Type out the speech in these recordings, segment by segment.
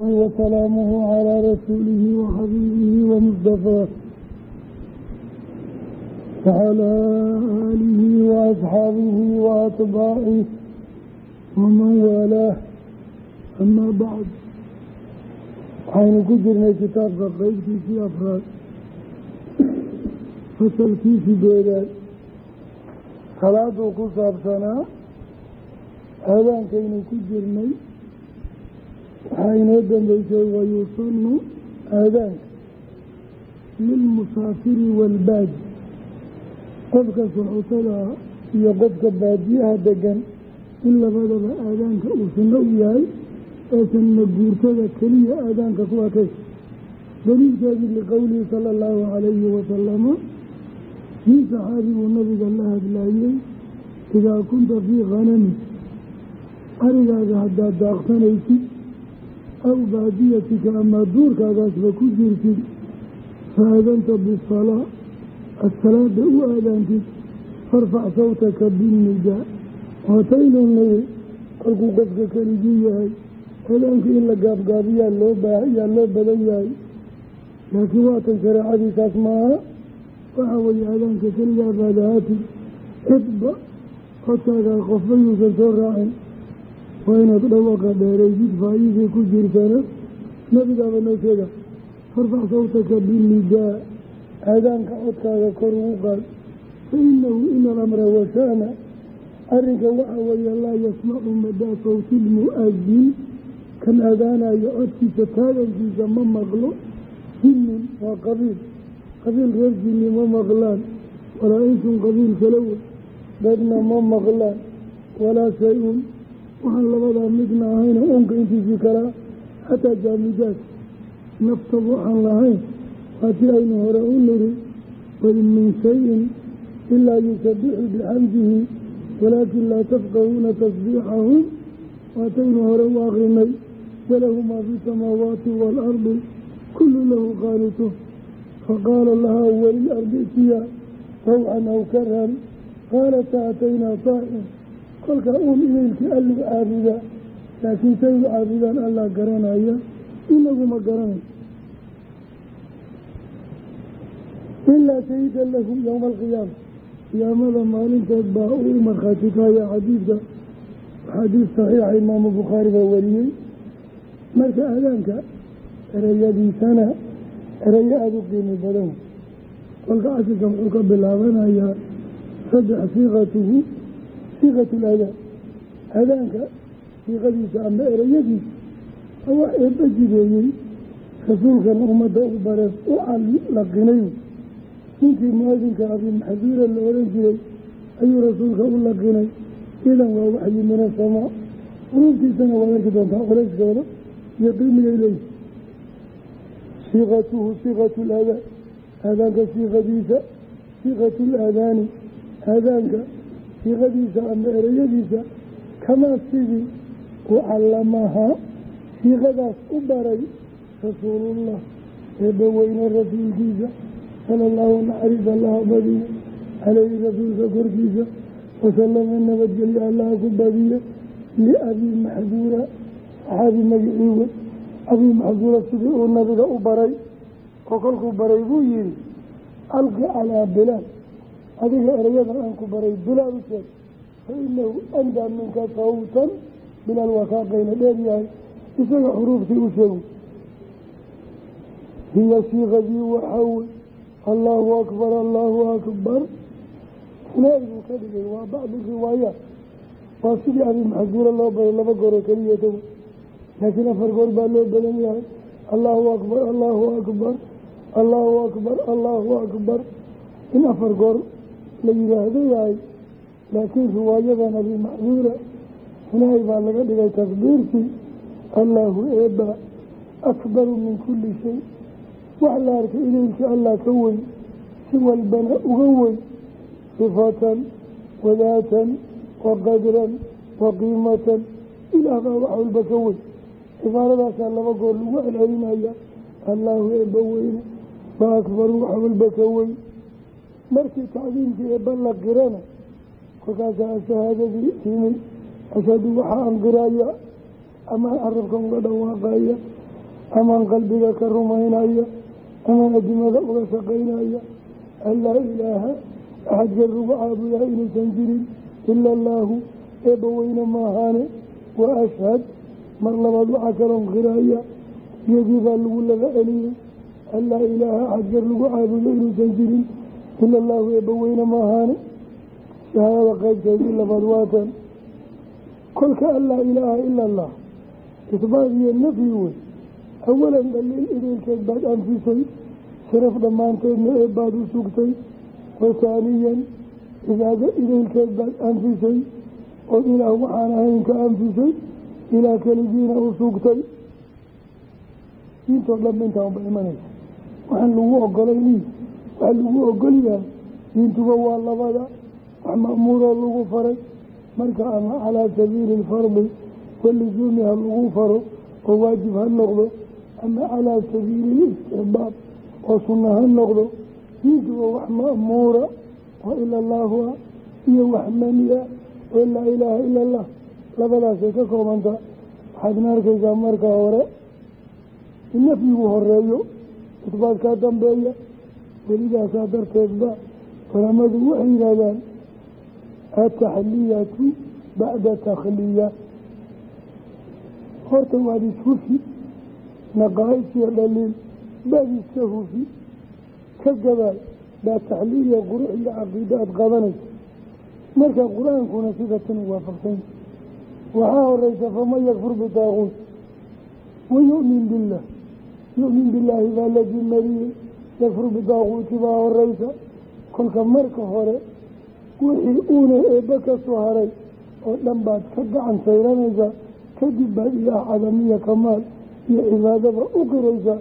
وسلامه على رسوله وحبيبه ومصطفاه وعلى آله وأصحابه وأتباعه ومن والاه أما بعد waxaynu ku jirnay kitaabka qeybtiisii afraad fasalkiisii beedaad salaaduu ku saabsanaa aadaankaynu ku jirnay waxaa inoo dambeysay wayusanu aadaanka lilmusaafiri waalbaadi qofka socotada iyo qofka baadiyaha degan in labadaba aadaanka uu sunno u yahay eesanna guurtada keliya aadaanka ku akay daliilkeedii liqowlihi sala allahu calayhi wasalama nin saxaabiguu nabiga la hadlaayey idaa kunta fii khanami arigaaga haddaad daaqsanaysid aw baadiyatika ama duurkaagaasba ku jirtid? Faadanta bisalaa asalaada u aadaantid farfac sawtaka binnidaa waataynu niri kolkuu qofka keligii yahay. Aadaanku in la gaabgaabiyaa loo baayaa loo badan yahay. Laakiin waatan shareecadiisaas maaha? Waxaa weeye aadaanka keligaa baadahaatid cidba codkaagaa qofba yuusan soo raacin waa inaad dhawaqa dheeraysid faa'iidii ku jirtana nabigaaba noo sheega farfac sawtaka binnidaa aadaanka codkaaga kor ugu qaad fa inahu ina alamra washaana arrinka waxa weeye laa yasmacu madaa sawti lmu'adin kan aadaanayo codkiisa taagankiisa ma maqlo jinnin waa qabiil qabiil reer jinni ma maqlaan walaa insun qabiil kala wey dadna ma maqlaan walaa shay-un waxaan labadaa midna ahayna unka intiisii kalaa xataa jaamidaad naftaba waxaan lahayn waatii aynu hore u niri wain min shayin ilaa yusabixu bixamdihi walaakin laa tafqahuuna tasbiixahum waataynu hore u akrinay walahu maa fi samaawaati waalardi kullu lahu qaanituun faqaala lahaa walilardi itiya rawcan aw karhan qaalata ataynaa taa'in kolkaa uun idaylkii allu caabuda laakiin say u caabudaan allah garanaya inaguma garanay ilaa shahida lahum yowma alqiyaama qiyaamada maalinteed baa uu markhaati kahaya xadiidka. Xadiis saxiixa imaamu bukhaari baa wariyey. Marka aadaanka ereyadiisana ereyo aada u qiimi badan. Kolka casirka wuxuu ka bilaabanayaa saddex siiqatuhu siiqatu laadaan aadaanka siiqadiisa ama ereyadiisa wax eebba jideeyey rasuulkan ummadda u bareed u laqinay ninkii muadinka abi maxduura la odhan jiray ayuu rasuulka u laqinay idan waa waxyi min asamaa ururtiisana waad arki doontaa culayskooda iyo qiimigay leeyihi siiqatuhu siiqatu laadaan aadaanka siiqadiisa siiqatu laadaani aadaanka siiqadiisa ama ereyadiisa kamaa sidii u callamahaa siiqadaas u baray rasuulullah eebbaweyne rasuulkiisa sala allahu naxariis allaha badiya caleyhi rasuulka korkiisa wasalama nabadgelyo allaha ku badiya liabii maxduura saxaabi magiciiwe abii maxduura sidii uu nabiga u baray oo kolkuu baray buu yihi alqi calaa bilaal adiga erayadan aan ku baray bilaal u sheeg fa inahu andaa minka sawtan bilaal waa kaa qayna dheer yahay. Isaga xuruuftii u sheegu hiya siiqadii waxaawey allaahu akbar allaahu akbar. Buu ka dhigay waa bacdu riwaayaat waa sidii abi maxsuura loo baray laba gooroo keliya tago laakiin afar goor baa loo badan yahay. Allaahu akbar allaahu akbar. Allaahu akbar allaahu akbar. In afar goor la yidhaahdo yahay laakiin riwaayadan abi maxsuura funaay baa laga dhigay takbiirtii allaahu eebba akbaru min kulli shay. Wax la arkay idaylkii allah ka weyn si walbana uga weyn sifatan wadaatan wa qadran wa qiimatan. Ilaah baa wax walba ka weyn. Cibaaradaasaa laba goor lagu celcelinaya allaahu eebba weyne wa akbaru ka weyn markii tacdiimkii eebba la qirana kolkaasaa shahaadadii timid ashhadu waxaa anqiraya ama carabka uga dhawaaqaya amaan qalbiga ka rumaynaya amaan adimada uga shaqaynaya an laa ilaaha axad gar lagu caabudaa inuusan jirin ila allaahu eebba weyne maahaane wa ashhad mar labaad waxaa kaloon qiraya iyadii baa lagu laga celiyey an laa ilaaha axad gar lagu caabudo inuusan jirin ila allaahu eebba weyne maahaane shahaadada qaybteedii labaad waatan kolka an laa ilaaha ila allah isbaat iyo nafyi wey awalan dhaliil idaylkeed baad anfisay. Sharaf dhammaanteedna ee baad u sugtay. Wa taaniyan cibaado idaylkeed baad anfisay. Ood ilaah waxaan ahayn ka anfisay ilaah keligiina u sugtay. Diintoo dhanba intaanba imanaysa waxaan lagu ogolayni waxaa lagu ogolyahay. Diintuba waa labada. Wax ma'muuroo lagu faray. Marka ama calaa sabiili alfardi walusuumi ha lagu faro oo waajib ha noqdo. Ama calaa sabiili listixbaab oo sunna ha noqdo. Diintuba wax ma'muura oo ila allaahu ah iyo wax maniya oo laa ilaaha ila allah labadaasay ka koobantaa waxaadna arkaysaa marka hore in nafyigu horeeyo isbaadkaa dambeeya welidaasaa darteedba culamadu waxay yidhahdaan ataxliyatu bacda takhliya. Horta waad ishufi naqaa'isiyo dhaliil baad iska hufi ka gabaal baa taxliiliya qurux iyo caqiida aada qabanaysa marka qur'aankuna sida tan waafaqsanya waxaa horeysa faman yakfur bitaaquut wa yu'min billaah yu'min billaahi baa la jimariyey yakfur bitaaquuti baa horeysa. Kolka marka hore wixii uuna eebba ka soo haray oo dhan baad ka gacan sayranaysaa kadib baad ilaah cadamiya kamaal iyo cibaadaba u qiraysaa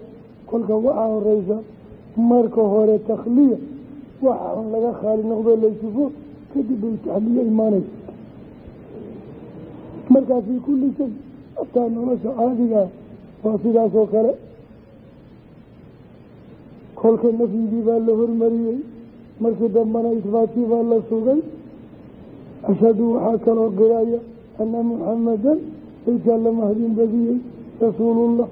kolka waxaa horeysa marka hore takhliya waxa laga khaali noqdoo laysufo kadib bay taxliya imaanaysa. Markaa fii kulli shay hataa nolosha caadigaa waa sidaasoo kale kolka nafyigii baa la hormariyey markii dambana isbaatkii baa la sugay. Ashhadu waxaa kaloo qiraya ana muxamadan saykaa la mahdin badiyey rasuulullah.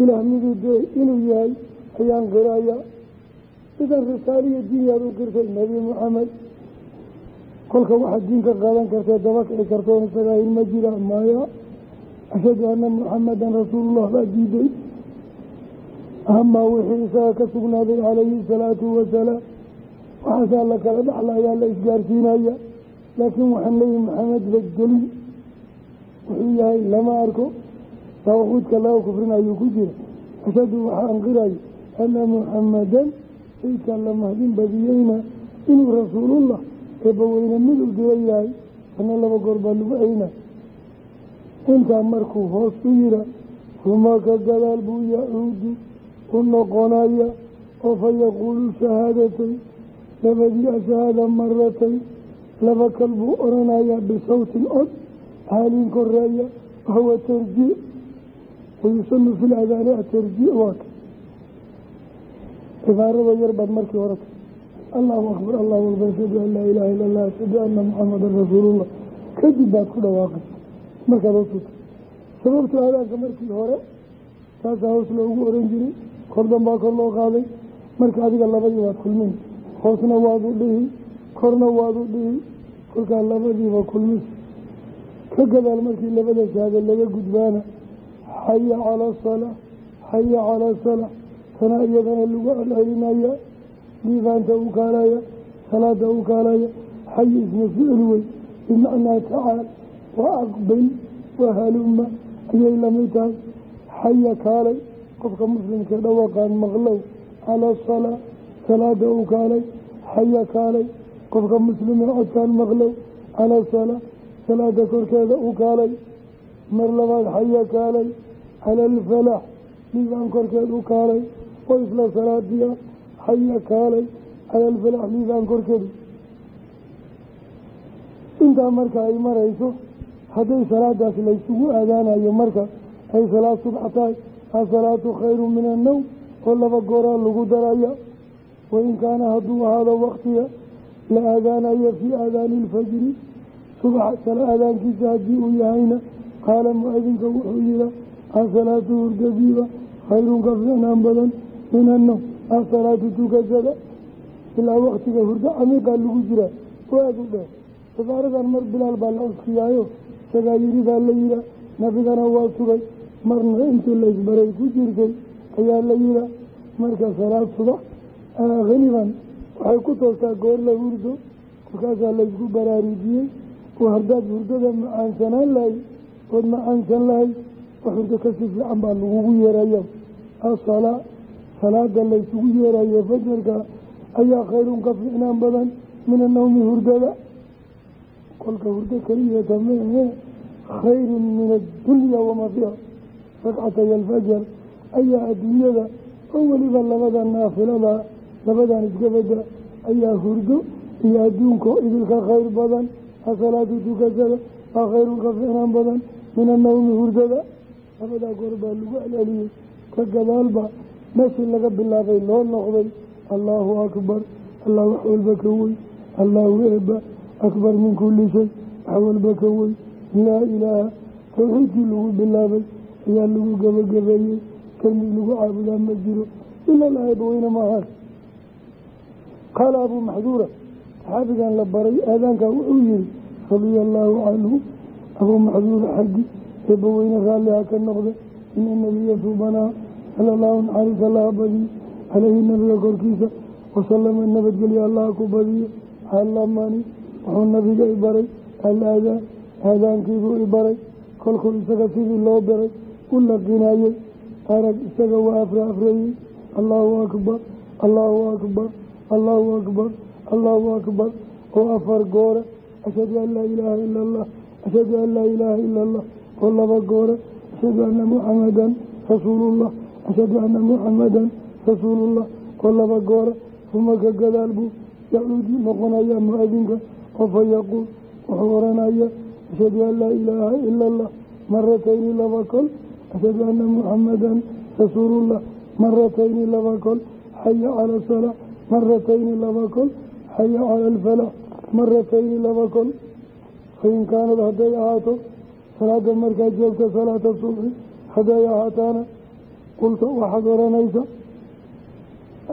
Ilaah miduu dee inuu yahay ayaan qiraya sidan risaaliya diinyaad u qirtay nebi muxamed kolka waxaad diinka qaadan kartee daba kici kartoon isagaa ilma jira maya ashhadu ana muxamadan rasuulullah baa diiday amaa wixii isaga ka sugnaaday calayhi salaatu wasalaam waxaasaa la kala dhaxlayaa la isgaarsiinaya laakiin waxaan leeyihi maxamed badgelin wuxuu yahay lama arko. Taaquudka laga kufrin ayuu ku jira. Ashadu waxaa anqirayo ana muxamadan sayidkaan la mahdin badiyeyna inuu rasuulullah eebbaweyne miduu dila yahay kana laba goor baa lagu ceynay intaa markuu hoos u yira uma ka gadaal buu yacuudu u noqonaya oo fa yaquulu shahaadatay labadii ashahaada maratay laba kal buu oranayaa bisawtin cod haalin koreeya wahuwa tarjiic wayusanu fi ladaani atarjiic waa ka. Cibaarada yar baad markii hore allahu akbar allahu akbar ashhadu an laa ilaaha illa allah ashhadu ana muxamadan rasuulullah kadib baad ku dhawaaqaysa markaad hosuta sababtu aadaanka markii hore taasaa hoos loogu oran jiray kor danbaa kor loo qaaday. Marka adiga labadii waad kulmin. Hoosna waadu dhihi. Korna waadu dhihi. Kolkaa labadiiba kulmis ka gadaal markii labada shahaado laga gudbaana xaya calaa salaa xaya calaa salaa tana iyadana lagu celcelinaya liibaanta u kaalaya salaada u kaalaya. Xayi isma ficil wey. Bimacnaa tacaal wa aqbil wa haluma ayay la mid tahay. Xaya kaalay qofka muslimka dhawaqaan maqlow calaa salaa salaada u kaalay xaya kaalay qofka muslime codkaan maqlow calaa salaa salaada korkeeda u kaalay mar labaad xaya kaalay cala alfalaax liibaan korkeed u kaalay oo isla salaadiya xaya kaalay cala alfalaax liibaan korkeeda intaa marka ay marayso hadday salaadaas laysugu aadaanayo marka ay salaad subxa tahay asalaatu khayru min annowm oo laba gooraa lagu daraya wain kaana hadduu ahaado waktiga la aadaanayo fii aadaani ilfajri subax sala aadaankiisa haddii uu yahayna qaala mu'adinka wuxuu yiha asalaatu hurdadiiba khayrun ka fiicnaan badan min annoom asalaatu tukashada ilaa waktiga hurdo camiiqaa lagu jiraa oo aada u dheer. Cibaaradan mar bilaal baa la oskiyaayo isagaa yiri baa la yihaa nabigana waa sugay marna intii la isbaray ku jirtay ayaa la yihaa marka salaad subax haliban waxay ku toostaa goor la hurdo markaasaa laysku baraarujiyey. Oo haddaad hurdada macaansanaan lahay ood macaansan lahay wax hurdo ka sii fiican baa lagugu yeeraya asalaa salaada laysugu yeerayo fajarka ayaa khayrun ka fiicnaan badan min annawmi hurdada. Kolka hurdo keliyata meehe khayrun min addunya wamaa fiiha ragcatay alfajar ayaa adduunyada oo weliba labada naafilada labadan iskabada ayaa hurdo iyo adduunko idilka khayr badan asalaatu tukashada waa khayrun ka fiicnaan badan min annawmi hurdada. Labadaa goor baa lagu celceliyey ka gadaalba meeshii laga bilaabay loo noqday allaahu akbar allah wax walba ka wey allaahu eeba akbar min kulli shay wax walba ka wey laa ilaaha tawxiidkii lagu bilaabay ayaa lagu gebagabeeyey kelmid lagu caabudaa ma jiro. Ila laayba weyne maahaan qaala abuu maxduura saxaabigan la baray aadaankaa wuxuu yihi radia allaahu canhu abuu maxduura xaggi eebba weyne raalliha ka noqda ina nabiya subanaa sala allahu naxariis allaha badiyo caleyhi nabiga korkiisa wasalama nabadgelya allaha ku badiyo. Callamani wuxuu nabiga i baray alaadaan aadaankiibuu i baray kolkuu isaga sidii loo baray u laqinayey arag isaga waa afra afreeyey allaahu akbar allaahu akbar allaahu akbar allaahu akbar. Oo afar goore ashhadu an laa ilaaha ila allah ashhadu an laa ilaaha ila allah oo laba goore ashhadu anna muxamadan rasuulullah ashhadu anna muxamadan rasuulullah. Oo laba goore uma ka gadaal buu yacuudi noqonaya mu'adinka oo fa yaquul wuxuu oranaya ashhadu an laa ilaaha ila allah maratayni laba kol ashhadu anna muxamadan rasuulullah maratayni laba kol xaya cala asalaa maratayni laba kol xaya cala alfalax maratayni laba kol fain kaanad hadday ahaato salaada markaad joogta salaata subxi hadday ahaataana qulta waxaad oranaysa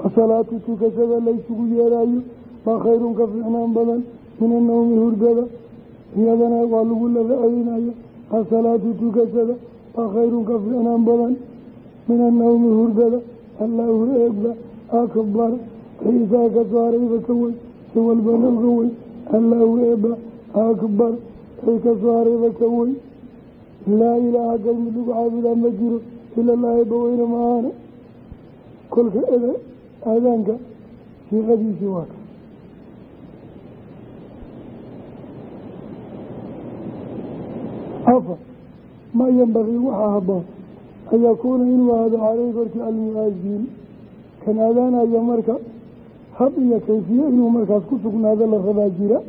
asalaatu tukashada laysugu yeeraayo waa khayrun ka fiicnaan badan min annawmi hurdada iyadana waa lagu laba celinaya asalaatu tukashada waa khayrun ka fiicnaan badan. Min annawmi hurdada. Allaahu eegba akbar wixii isaga ka soo harayba ka wey. Si walbana uga wey. Allaahu eeba akbar wixii ka soo harayba ka wey. Laa ilaaha mid lagu caabudaa ma jiro. Ilallaa eeba weyne maahaane kolka eda aadaanka siiqadiisii waa ka. Afar maa yambaqii waxaa haboon an yakuuna inuu ahaado caleyhi korkii almu-aadiin kan aadaanaya marka hab iyo kayfiye inuu markaas ku sugnaado la rabaa jira.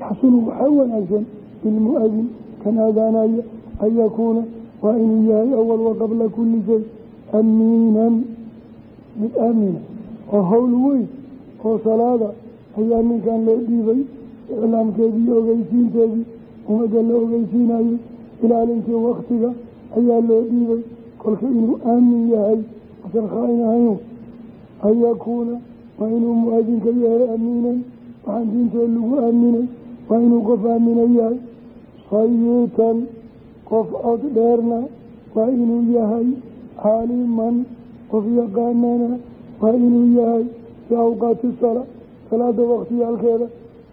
Yaxsunu waxaa wanaagsan bilmu-adin kan aadaanaya an yakuuna waa inuu yahay awal wa qabla kulli shay amiinan mid aamina oo howl weyn oo salaada ayaa ninkan loo dhiibay iclaamkeedii ogeysiinteedii ummadda la ogeysiinayay ilaalintii waktiga ayaa loo dhiibay. Kolka inuu aamin yahay asan khaa-in ahayn an yakuuna waa inuu mu'adinka yahay amiinan waxaan diintoo lagu aaminay waa inuu qof aamina yahay. Sayitan qof cod dheerna waa inuu yahay caaliman. Qof yaqaanana waa inuu yahay fii awqaati salaa salaada waktiyaalkeeda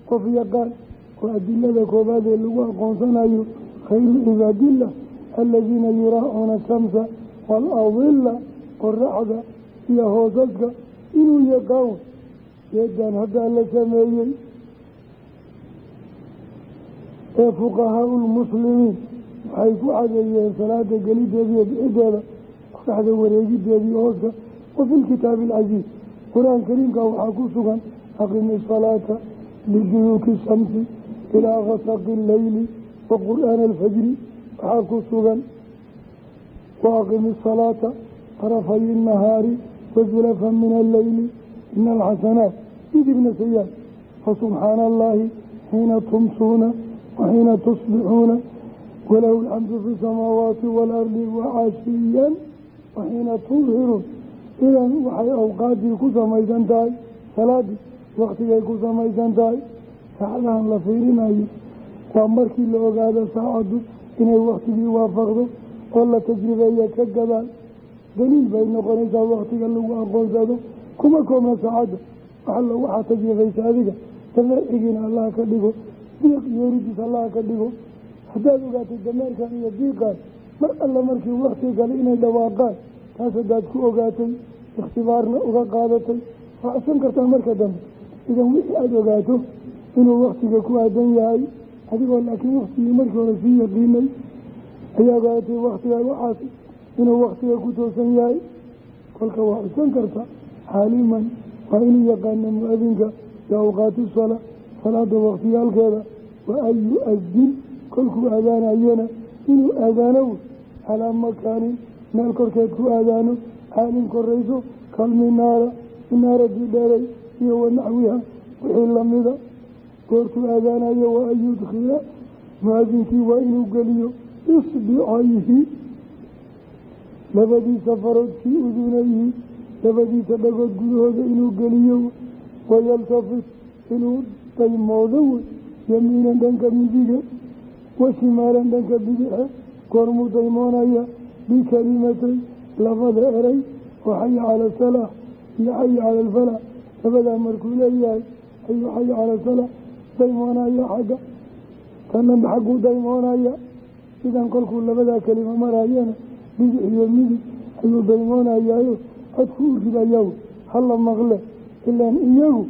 qof yaqaan oo adilada koobaad ee lagu aqoonsanayo khayru cibaadillah aladiina yuraacuuna shamsa waaladilla qoraxda iyo hoosaska inuu yaqaan yeedaan haddaa la sameeyey ee fuqahaau lmuslimiin waxay ku cadeeyeen salaada gelideeda iyo bixideeda qoraxda wareegideedii hooska wa fi lkitaabi alcasiiz qur'aan kariimka waxaa ku sugan aqimi salaata liduyuuki shamsi ilaa gasaqi leyli wa qur'aana alfajri waxaa ku sugan waaqimu asalaata tarafay innahaari wazulafa min alleyli ina alxasanaat midibna sayaad fasubxaana allaahi xiina tumsuuna waxiina tusbixuuna walahu alxamdu fi samaawaati waalardi wacaashiyan waxiina tudhiruun idan waxay awqaadii ku samaysan tahay salaadii wakhtigay ku samaysan tahay saxdahan la fiirinayo waa markii la ogaado saacaddu inay waktigii waafaqdo oo la tajribeeya ka gadaan. Daliil bay noqonaysaa waktiga lagu aqoonsado. Kuma koobna saacadda waxallo waxaa tajribaysa adiga dameercigiina allaha ka dhigo diiq yooridiis allaha ka dhigo. Haddaad ogaatay dameerkan iyo diiqaan mar alla markii wakti gale inay dhawaaqaan taas haddaad ku ogaatay ikhtibaarna uga qaadatay. Raacsan kartaa marka dambe. Idan wixii aada ogaato inuu waktiga ku aadan yahay adigoo laakiin waktigii markii hore sii yaqiinay ayaa ogaatay waktiga waxaas inuu waktiga ku toosan yahay. Kolka waa codsan karta xaaliman waa inuu yaqaana mu'adinka bi awqaati salaa salaada waktiyaalkeeda wa an yu-adin kolkuu aadaanayana inuu aadaano calaa makaanin meel korkeed ku aadaano caalin korayso kalminaara minaaradii dheeray iyo wanaxwiha wixii lamida goortuu aadaanayo wa an yudkhila. Mu'adinkii waa inuu geliyo isbicayhi labadiisa faroodkii udunayhi labadiisa dhagood gudahooda inuu geliyo wayaltafit inuu daymoodo wey yamiinan dhanka midiga wa shimaalan dhanka bidixe goormuu daymoonaya? Bikalimatay labada eray oo xaya cala asalaax iyo xaya cala alfalax labadaa markuu leeyahay ayuu xaya cala asalaax daymoonaya xagga. Tananba xagguu daymoonaya sidan kolkuu labadaa kelima marayana bidix iyo midig ayuu daymoonayayo codku u ridayaw hala maqle. Ilaan iyagu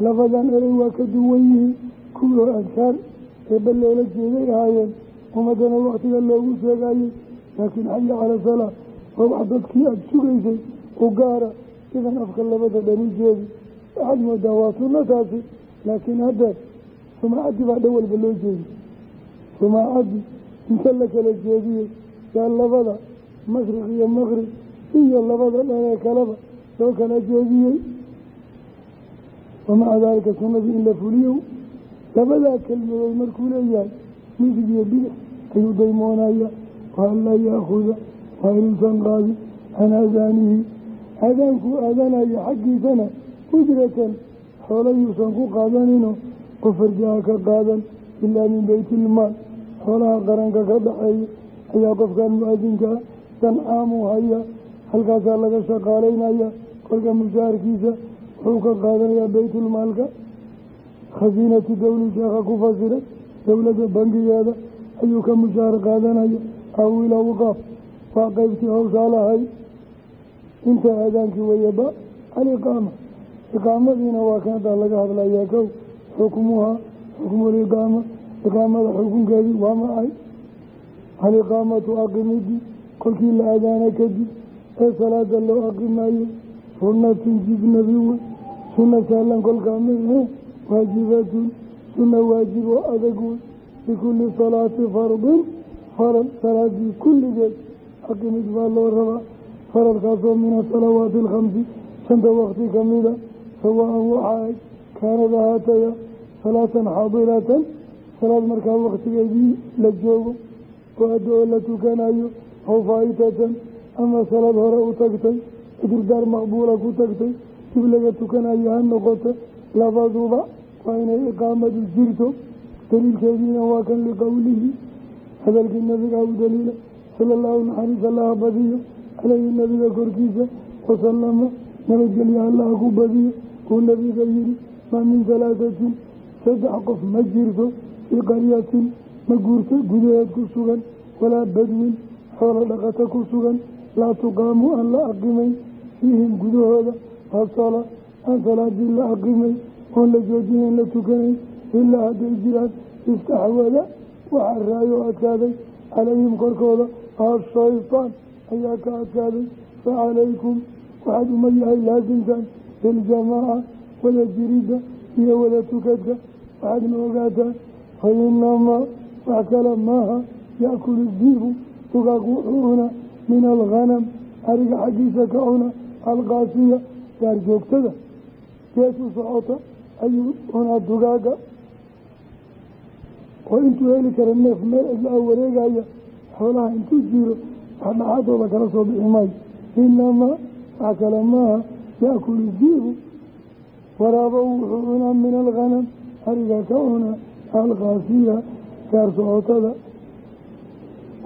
labadan eray waa ka duwan yihiin. Kuwii adkaar eebba loola jeeday ahaayeen ummadana waktiga loogu sheegayey. Laakiin xaya cala salaa waa wax dadkii aada sugaysay u gaara idan afka labada dhani jeedi. Waxaad moodaa waa sunno taasi laakiin haddeer sumaacaddi baa dhan walba loo jeedi. Sumaacaddi inta la kala jeediyey yaa labada mashriq iyo maqrib iyo labada dhanee kaleba loo kala jeediyey. Wamaca daalika sunnadii in la fuliyo labadaa kelmadood markuu leeyahay midig iyo bidix ayuu daymoonaya waan laa yaakuda waa inuusan qaadin can aadaanihi. Aadaankuu aadanaya xaggiisana ujratan xoolo yuusan ku qaadanino qofarjaha ka qaadan ilaa min beytilmaal xoolaha qaranka ka dhaxeeya ayaa qofkan mu'adinkaa sancaamuu haya halkaasaa laga shaqaalaynaya. Kolka mushaharkiisa wuxuu ka qaadanayaa beytulmaalka khasiinatu dowli sheekha ku fasiray dowladda bangigeeda ayuu ka mushaahar qaadanaya. Awil awqaaf waa qeybtii hawshaa lahay. Inta aadaankii weyaba aliqaama. Iqaamadiina waa kan laga hadlayaa kow xukmuhaa xukmuliqaama iqaamada xukunkeedii waa macay aliqaamatu aqimidi kolkii la aadaana kadib ee salaada loo aqimayo sunnatun jibnabi wey sunna saalan kolkaa mahe waajibatun sunna waajib oo adag wey bikulli salaati fardin farad salaadii kulligeed aqimid baa loo rabaa faradkaasoo min asalawaati alkhamsi shanta wakti kamida sawaan waxaa kaanad ahaataya salaatan xaadiratan salaad markaa waktigeedii la joogo oo addo-o la tukanayo aw faa'itatan ama salaad hore u tagtay cudurdaar maqbuula ku tagtay dib laga tukanayo ha noqoto labaduba waa inay iqaamadu jirto. Daliilkeediina waa kan liqowlihi hadalkii nabiga u daliila sala allahu naxariis allaha badiyo caleyhi nabiga korkiisa wasalama nabadgelya allaha ku badiyo uu nabiga yihi maa min salaatatin saddex qof ma jirto fii qaryatin ma guurto gudaheed ku sugan walaa badwin xoolo dhaqato ku sugan laa tuqaamu aan la aqimayn fiihim gudahooda asala aan salaadii la aqimay oon la joojinayn la tukanayn ilaa hadday jiraan istaxwada waxaa raayo o adkaaday calayhim korkooda ashaytaan ayaa ka adkaaday facalaykum waxaad uma yahay laasimtaan biljamaaca wada jiridda iyo wada tukadka waxaadna ogaataan fa inamaa wax kale maaha yaakulu diibu dugaag wuxuu cuna min alghanam ariga xaggiisa ka cuna alqaasiya gaar joogtada geesu socota ayuu cunaa dugaaga oo intuu heli kara neef meel cidla a wareegaya xoolaha intuu jiro wax dhaxadooda kala soo bixi maayo. Inamaa wax kale maaha yaakulu waraabo wuxuu cunaa min alghanam ariga ka cunaa alkaasiya gaar socotada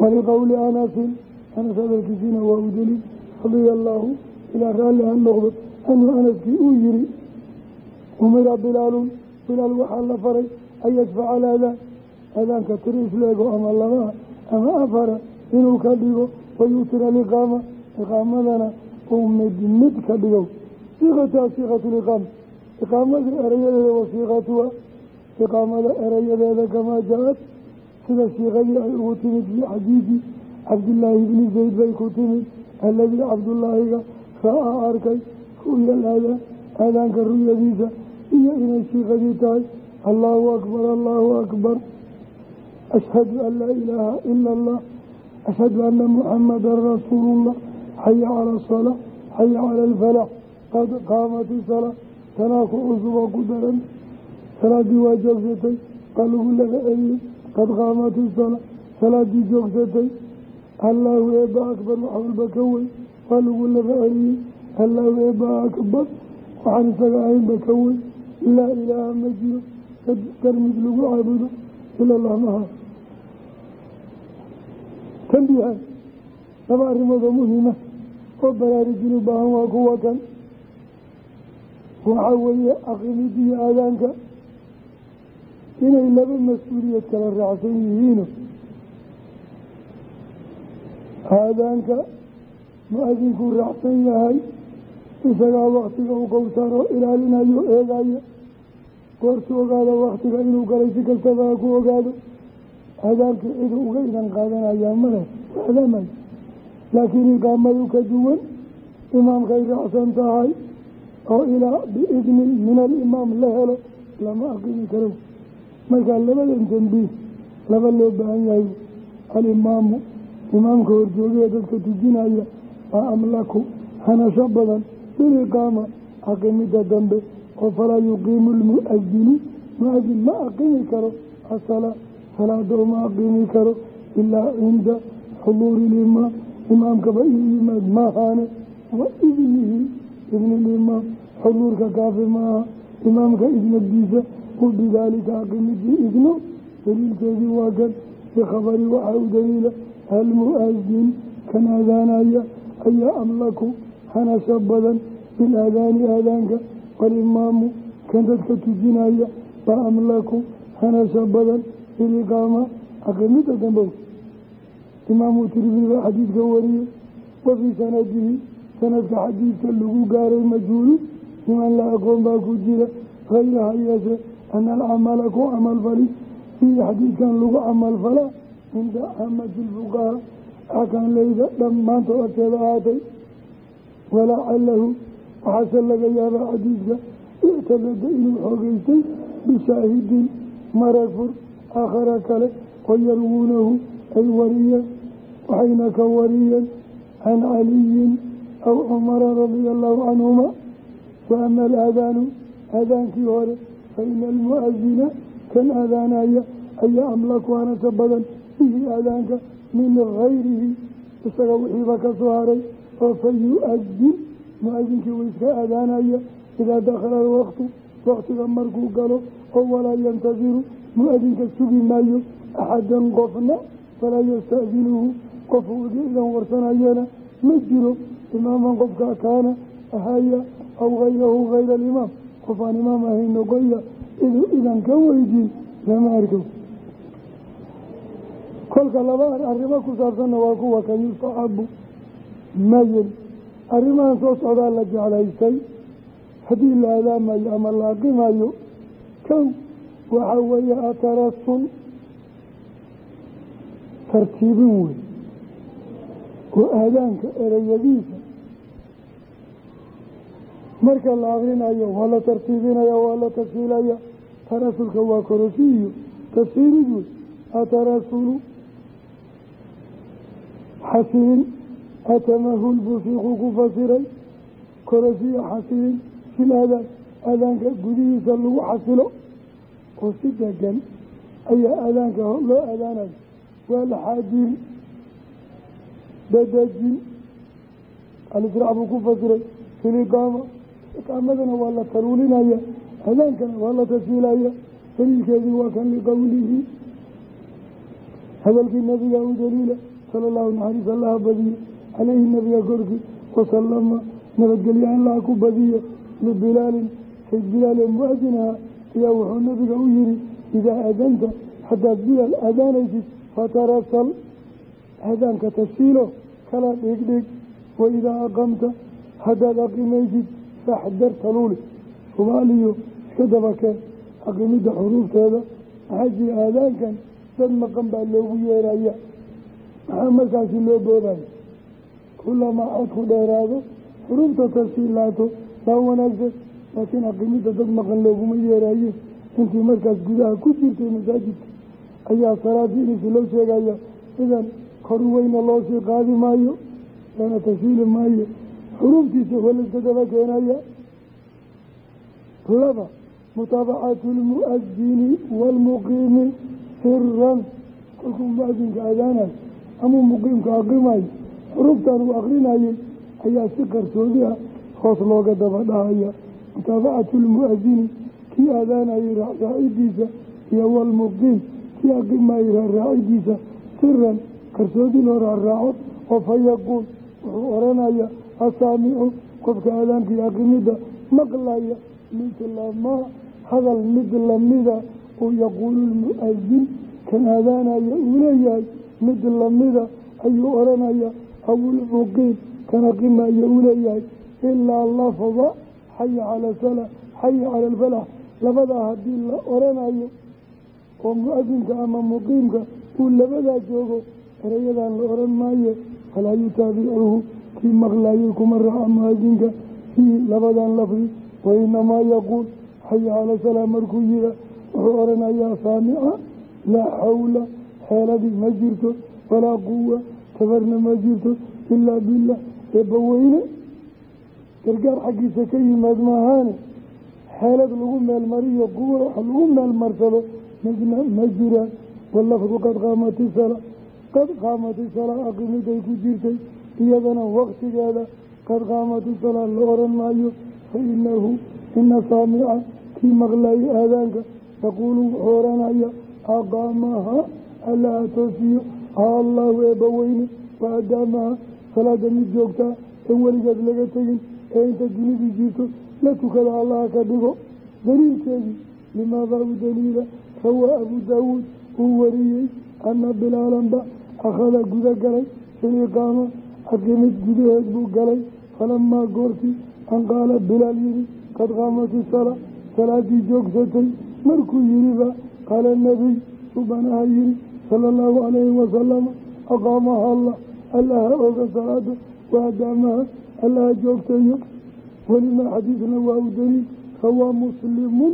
waliqowli anasin anas hadalkiisina waa u deli radia allaahu ilaa raalli ha noqdo anhu anaskii uu yihi umira bilaalun bilaal waxaa la faray an yadfaca alaadaan aadaanka tiri isleego ama labaha ama afara inuu ka dhigo wayutira liqaama iqaamadana uu mid mid ka dhigo iqaamadii erayadeeda wasiiqatuha iqaamada erayadeeda kamaa ja-ad sida siiqadii ay ugu timid fii xadiidi cabdillaahi bni zayd bay ku timid alladii cabdullaahiga ra'aa arkay ru'ya alaadaan aadaanka ru'yadiisa iyo inay siiqadii tahay allaahu akbar allaahu akbar. Ashhadu an laa ilaaha ila allah ashhadu ana muxamadan rasuulullah xaya cala asalaa xaya cala alfalax qad qaamat isalaa tanaa ku cusuboo ku daran salaadii waa joogsatay waa lagu laga celiyey qad qaamat isalaa salaadii joogsatay allaahu eeba akbar wax walba ka weyn waa lagu laga celiyey allaahu eeba akbar waxaan isaga ahaynba ka weyn laa ilaaha ma jiro dar mid lagu caabudo ila allah maha tanbiihan laba arrimood oo muhiima oo baraarujin u baahan waa kuwa kan waxaa weeye aqimidiyo aadaanka inay laba mas'uuliyad kala raacsan yihiino. Aadaanka mu'adinkuu raacsan yahay isagaa waktiga u qowsaaroo ilaalinayo eegayo goortu ogaada waktiga inuu galay si kastaba ku ogaado aadaankii cidu uga idan qaadanayaa male waadamay laakiin iqaamadu ka duwan imaamkay raacsan tahay oo ilaa biidnin min alimaam la helo lama aqimi karo markaa labadan tanbiih laba loo baahan yahay alimaamu imaamka horjoogaya dadka tujinaya waa amlaku hanasho badan biliqaama aqimida dambe oo falaa yuqiimu lmuadinu muadin ma aqimi karo asalaa salaada uma aqimi karo ilaa cinda xuduuri limaam imaamkaba inuu yimaad maahaane wa idnihi idnilimaam xuduurka kaafi maaha imaamka idnadiisa u bidaalika aqimidii idno daliilkeedii waa kan bikhabari waxaa u daliila almu'adin kan aadaanaya ayaa amlaku hanasho badan bilaadaani aadaanka walimaamu kan dadka tujinaya baa amlaku hanasho badan biliqaama aqimida dambow. Imaamu tirmidi baa xadiidka wariyey wa fii sanadihi sanadka xadiidka lagu gaaray majhuulu niman la aqoon baa ku jira. Hayraha yeeshe ana alcamala ku camalfali fiihi xadiidkan lagu camalfalaa cinda caamati lfuqahaa axkaanleyda dhammaantood agteeda ahaatay. Walacalahu waxaase laga yaabaa xadiidka ictabada inuu xoogeystay bishaahidin marag fur aakhara kale wayarwuunahu ay wariyeen waxayna ka wariyeen can caliyin aw cumara radia allahu canhuma wa ama alaadaanu aadaankii hore fa ina almu'adina kan aadaanaya ayaa amlaku hanasho badan. Bihi aadaanka min gayrihi isaga wixiiba ka soo haray oo fa yu-adin mu'adinkii wa iska aadaanaya idaa dakhala alwaqtu waqtiga markuu galo oo walaa yantadiru mu'adinka sugi maayo axadan qofna falaa yastadinuhu qofu idan warsanayana ma jiro imaaman qofka kaana ahaya aw gayrahu gayra alimaam. Qof aan imaam ahayn noqoya iduu idan ka weydiin lama arko. Kolka laba arrimo ku saabsanna waa kuwa kan yustaxabu mayen arrimahan soo socdaa la jeclaystay. Haddii la aadaamayo ama la aqimayo kow waxaa weeye atarasun tartiibin wey oo aadaanka ereyadiisa marka la akrinayo waa la tartiibinaya waa la tafsiilaya tarasulka waa tafsiirid wey atarasulu xasilin atamahul buu shiiku ku fasiray. Korosiyo xasilin fil aadaan aadaanka gudihiisa lagu xasilo. Oo si degan ayaa aadaanka loo aadaanayo waa la xaadiri dadejin alisraac buu ku fasiray. Filiqaama iqaamadana waa la taruulinaya adaankana waa la tashiilaya daliilkeedii waa kan liqowlihi hadalkii nabiga u daliila sala allahu naxariis allaha badiyo. Caleyhi nabiga korkii wasalama nabadgelyo allaha ku badiyo. Libilaalin sayd bilaal ee mu'adinaha ayaa wuxuu nabiga u yihi idaa adanta haddaad bilaal aadaanaysid fatarasal aadaanka tashiilo kala dhigdhig wa idaa aqamta haddaad aqimaysid faxdar taluuli soomaaliyo iska dabakeen aqimidda xuruufteeda maxaa jira aadaankan dad maqan baa loogu yeeraya. Maxaa markaasi loo boodaya kulamaa codku dheeraado xuruufta tashiilaato baa wanaagsan laakiin aqimidda dad maqan looguma yeeraye intii markaas gudaha ku jirtay masaajidka ayaa salaadii loo sheegaya idan kor weyna loosii qaadi maayo lana tashiili maayo xuruuftiisa waa layska daba keenaya laba mutaabacaatu lmu'adini waalmuqiimi siran kolkuu mu'adinka adaanayo amuu muqiimka aqimayo xuruuftan uu akrinayay ayaa si qarsoodi ah hoos looga daba dhahaya. Mutaabacatu lmu'adini kii aadaanayay raacidiisa iyo waalmuqiim kii aqimayay raaraacidiisa siran qarsoodi loo raaraaco oo fa yaquul wuxuu oranaya asaamicu qofka aadaankai aqimidda maqlaya mithla maa hadal mid lamida uu yaquulu lmu-adin kan aadaanaya uu leeyahay mid lamida ayuu oranaya awilmuqiim kan aqimaya uu leeyahay ilaa lafda xaya cala sala xaya cala alfalax. Labadaa haddii la oranayo oo mu'adinka ama muqiimka uu labadaa joogo erayadan la oran maayo falaa yutaabicuhu kii maqlayay kuma raaca mu'adinka fiihi labadan lafdi wainamaa yaquul xaya cala markuu yira wuxuu oranayaa saamica laa xawla xeeladii ma jirto walaa quwa tabarna ma jirto ilaa billah eebbaweyne gargaar xaggiisa ka yimaad maahaane xeelad lagu meelmariyo quwa wax lagu meelmarsado midna ma jiraan walafdu qad qaamati salaa qad qaamati salaa aqimiday ku jirtay iyadana waktigeeda qad qaamati salaa la oran maayo fa inahu ina saamica kii maqlaayay aadaanka yaquulu wuxuu oranaya aqaamaha alla atoosiyo ha allahu eebbaweyne wa adaamaha salaada mid joogtaa en weligeed laga tegin ee inta dunidii jirto la tukada allaha ka dhigo. Daliilkeedii limaada u daliila rawaa abu daawuud uu wariyey ana bilaalanba akhada guda galay filiqaama aqimid gudaheed buu galay falamaa goortii an qaala bilaal yihi qad qaamati salaa salaadii joogsatay markuu yiriba qaala nabiy subanaha yihi sala allahu calayhi wasalama aqaamaha allah allaha oga salaada wa adaamaha allaha joogteeyo welimaa xadiidna waa u daliil rawaa muslimun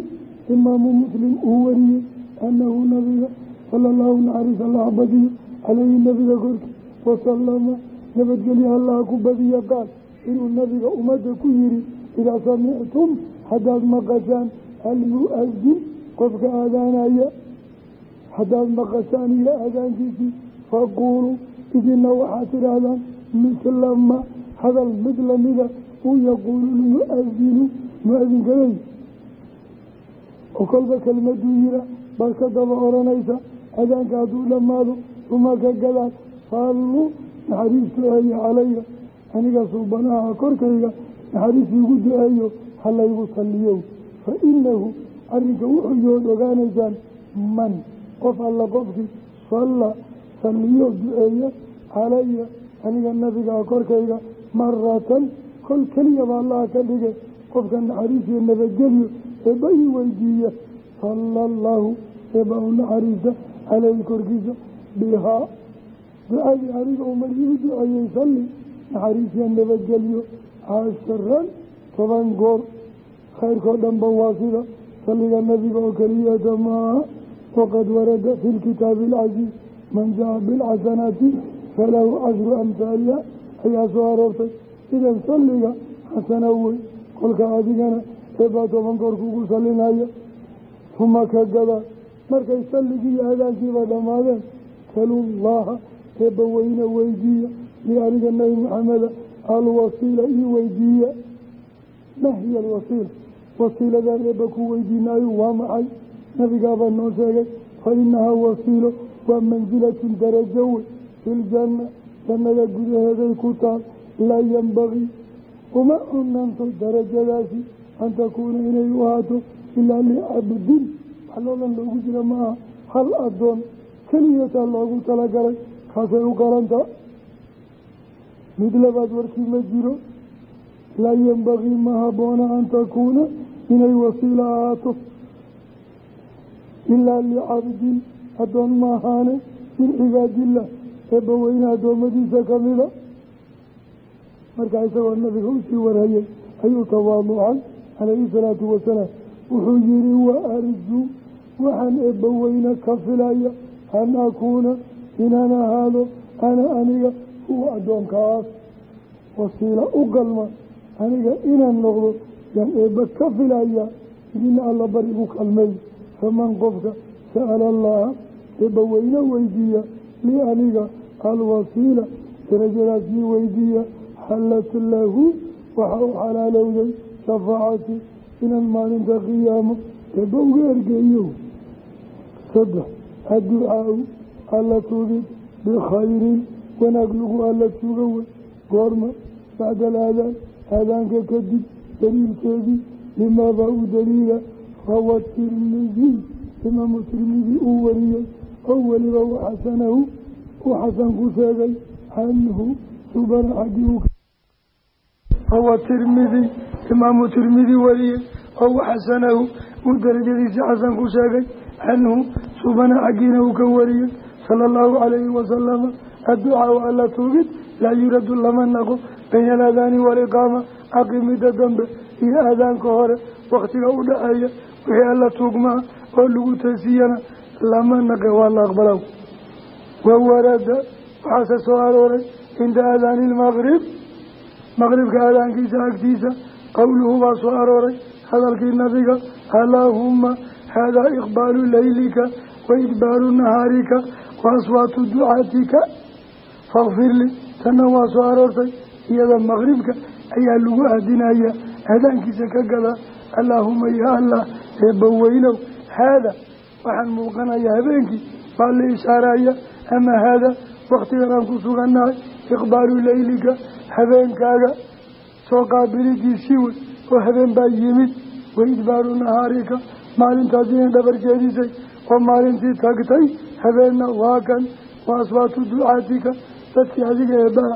imaamu muslim uu wariyey anahu nabiga sala allahu naxariis allaha badiyo caleyhi nabiga korkii wasalama nabadgelya allaha ku badiya qaal inuu nabiga ummadda ku yidhi idaa samictum haddaad maqashaan almu-adin qofka aadaanaya haddaad maqashaan iyo aadaankiisii faquuluu idina waxaad tidhaahdaan mislama hadal mid lamida uu yaquulu lmu-adinu mu'adinka leey oo kolba kelmaduu yira baad ka daba oranaysa adaanka hadduu dhammaado uma ka gadaan faalluu naxariis duceeyo calaya aniga suubanaha korkayga naxariis iigu duceeyo halaygu salliyow. Fa inahu arrinka wuxuu yood ogaanaysaan man qof alla qofkii salla salliyo duceeya calaya aniga nabigaa korkayga maratan kol keliyaba allaha ka dhige qofka naxariis iyo nabadgelyo eebba ii weydiiya sala allahu eebba u naxariisa caleyhi korkiisa bihaa ducadii aniga umad iigu duceeyey salli naxariisiya nabadgelyo casharan toban goor. Khayrkao dhanba waa sida salliga nabiga oo keliyata maaha waqad warada fi lkitaabi alcasiiz man jaa bilxasanaati falahu cashru amhaaliha ayaa soo aroortay idan salliga xasana wey kolka adigana eebbaa toban goor kugu sallinaya. Uma ka gadaa markay salligii iyo aadaankiiba dhammaadeen salullaha eebba weyne weydiiya li aniga nabi maxameda alwasiila ii weydiiya. Ma hiya alwasiila wasiiladaan eebba ku weydiinaayo waa maxay? Nabigaabaa noo sheegay fa inahaa wasiilo waa mansilatun darajo wey filjanna jannada gudaheeday ku taal laa yambagii uma cunanto darajadaasi an takuuna inay u ahaato ilaa licabdin wax loodan loogu jira ma aha hal addoon keliyataa loogu talagalay kaasay u qalantaa mid labaad warkii ma jiro laa yambagii ma haboona an takuuna inay wasiilo ahaato. Ilaa licabdin addoon ma ahaane min cibaadillah. Eebba weyne addoommadiisa kamida markaa isagoo nabiga u sii warhayay ayuu tawaaducay calayhi salaatu wasalaam wuxuu yihi wa arjuu waxaan eebba weyne ka filaya an akuuna inaan ahaado ana aniga huwa addoonkaas. Wasiilo u galma aniga inaan noqdo yaan eebba ka filaya idina alla bar igu kalmay. Faman qofka sa'ala allaha eebba weyne weydiiya li aniga alwasiila darajadaas ii weydiiya xallat lahu waxa u xalaalowday shafaacati inaan maalinta qiyaamo eebba uga ergeeyo. Saddex adducaau alla tugid bikhayrin wanaag lagu alla tuga wey goorma bacda alaadaan aadaanka kadib daliilkeedii limaabaa u daliila rawa tirmidiy imaamu tirmidi uu wariyey. Oo weliba waxasanahu uu xasan ku sheegay canhu subana xaggii rawa tirmidi imaamu tirmidi wariyey. Oo waxasanahu uu darajadiisi xasan ku sheegay canhu subana xaggiina uu ka wariyey sala allahu calayhi wasalama adducaau alla tuugid laa yuradu lama naqo bayna alaadaani waaliqaama aqimida dambe iyo aadaanka hore waktiga u dhaxeeya wixii alla tuugmaa oo lagu tasiyana lama naqe waa la aqbalaw wawarada waxaase soo arooray cinda aadaani lmaqrib maqribka aadaankiisa agtiisa qowluhu baa soo arooray hadalkii nabiga allaahumma haadaa iqbaalu laylika wa idbaaru nahaarika wa aswaatu ducaatika fakfir li. Tanna waa soo aroortay. Iyada maqribka ayaa lagu aadinaya aadaankiisa ka gada allaahuma yaa allah eebba weynow. Haada waxaan muuqanaya habeenkii baa la ishaaraya ama haada waktigan aan ku sugannahay iqbaalu leylika habeenkaaga. Soo qaabilidiisii wey oo habeen baa yimid. Wa idbaaru nahaarika maalintaadiina dhabar jeedisay oo maalintii tagtay habeenna waa kan wa aswaatu ducaatika dadkii adiga eebbaha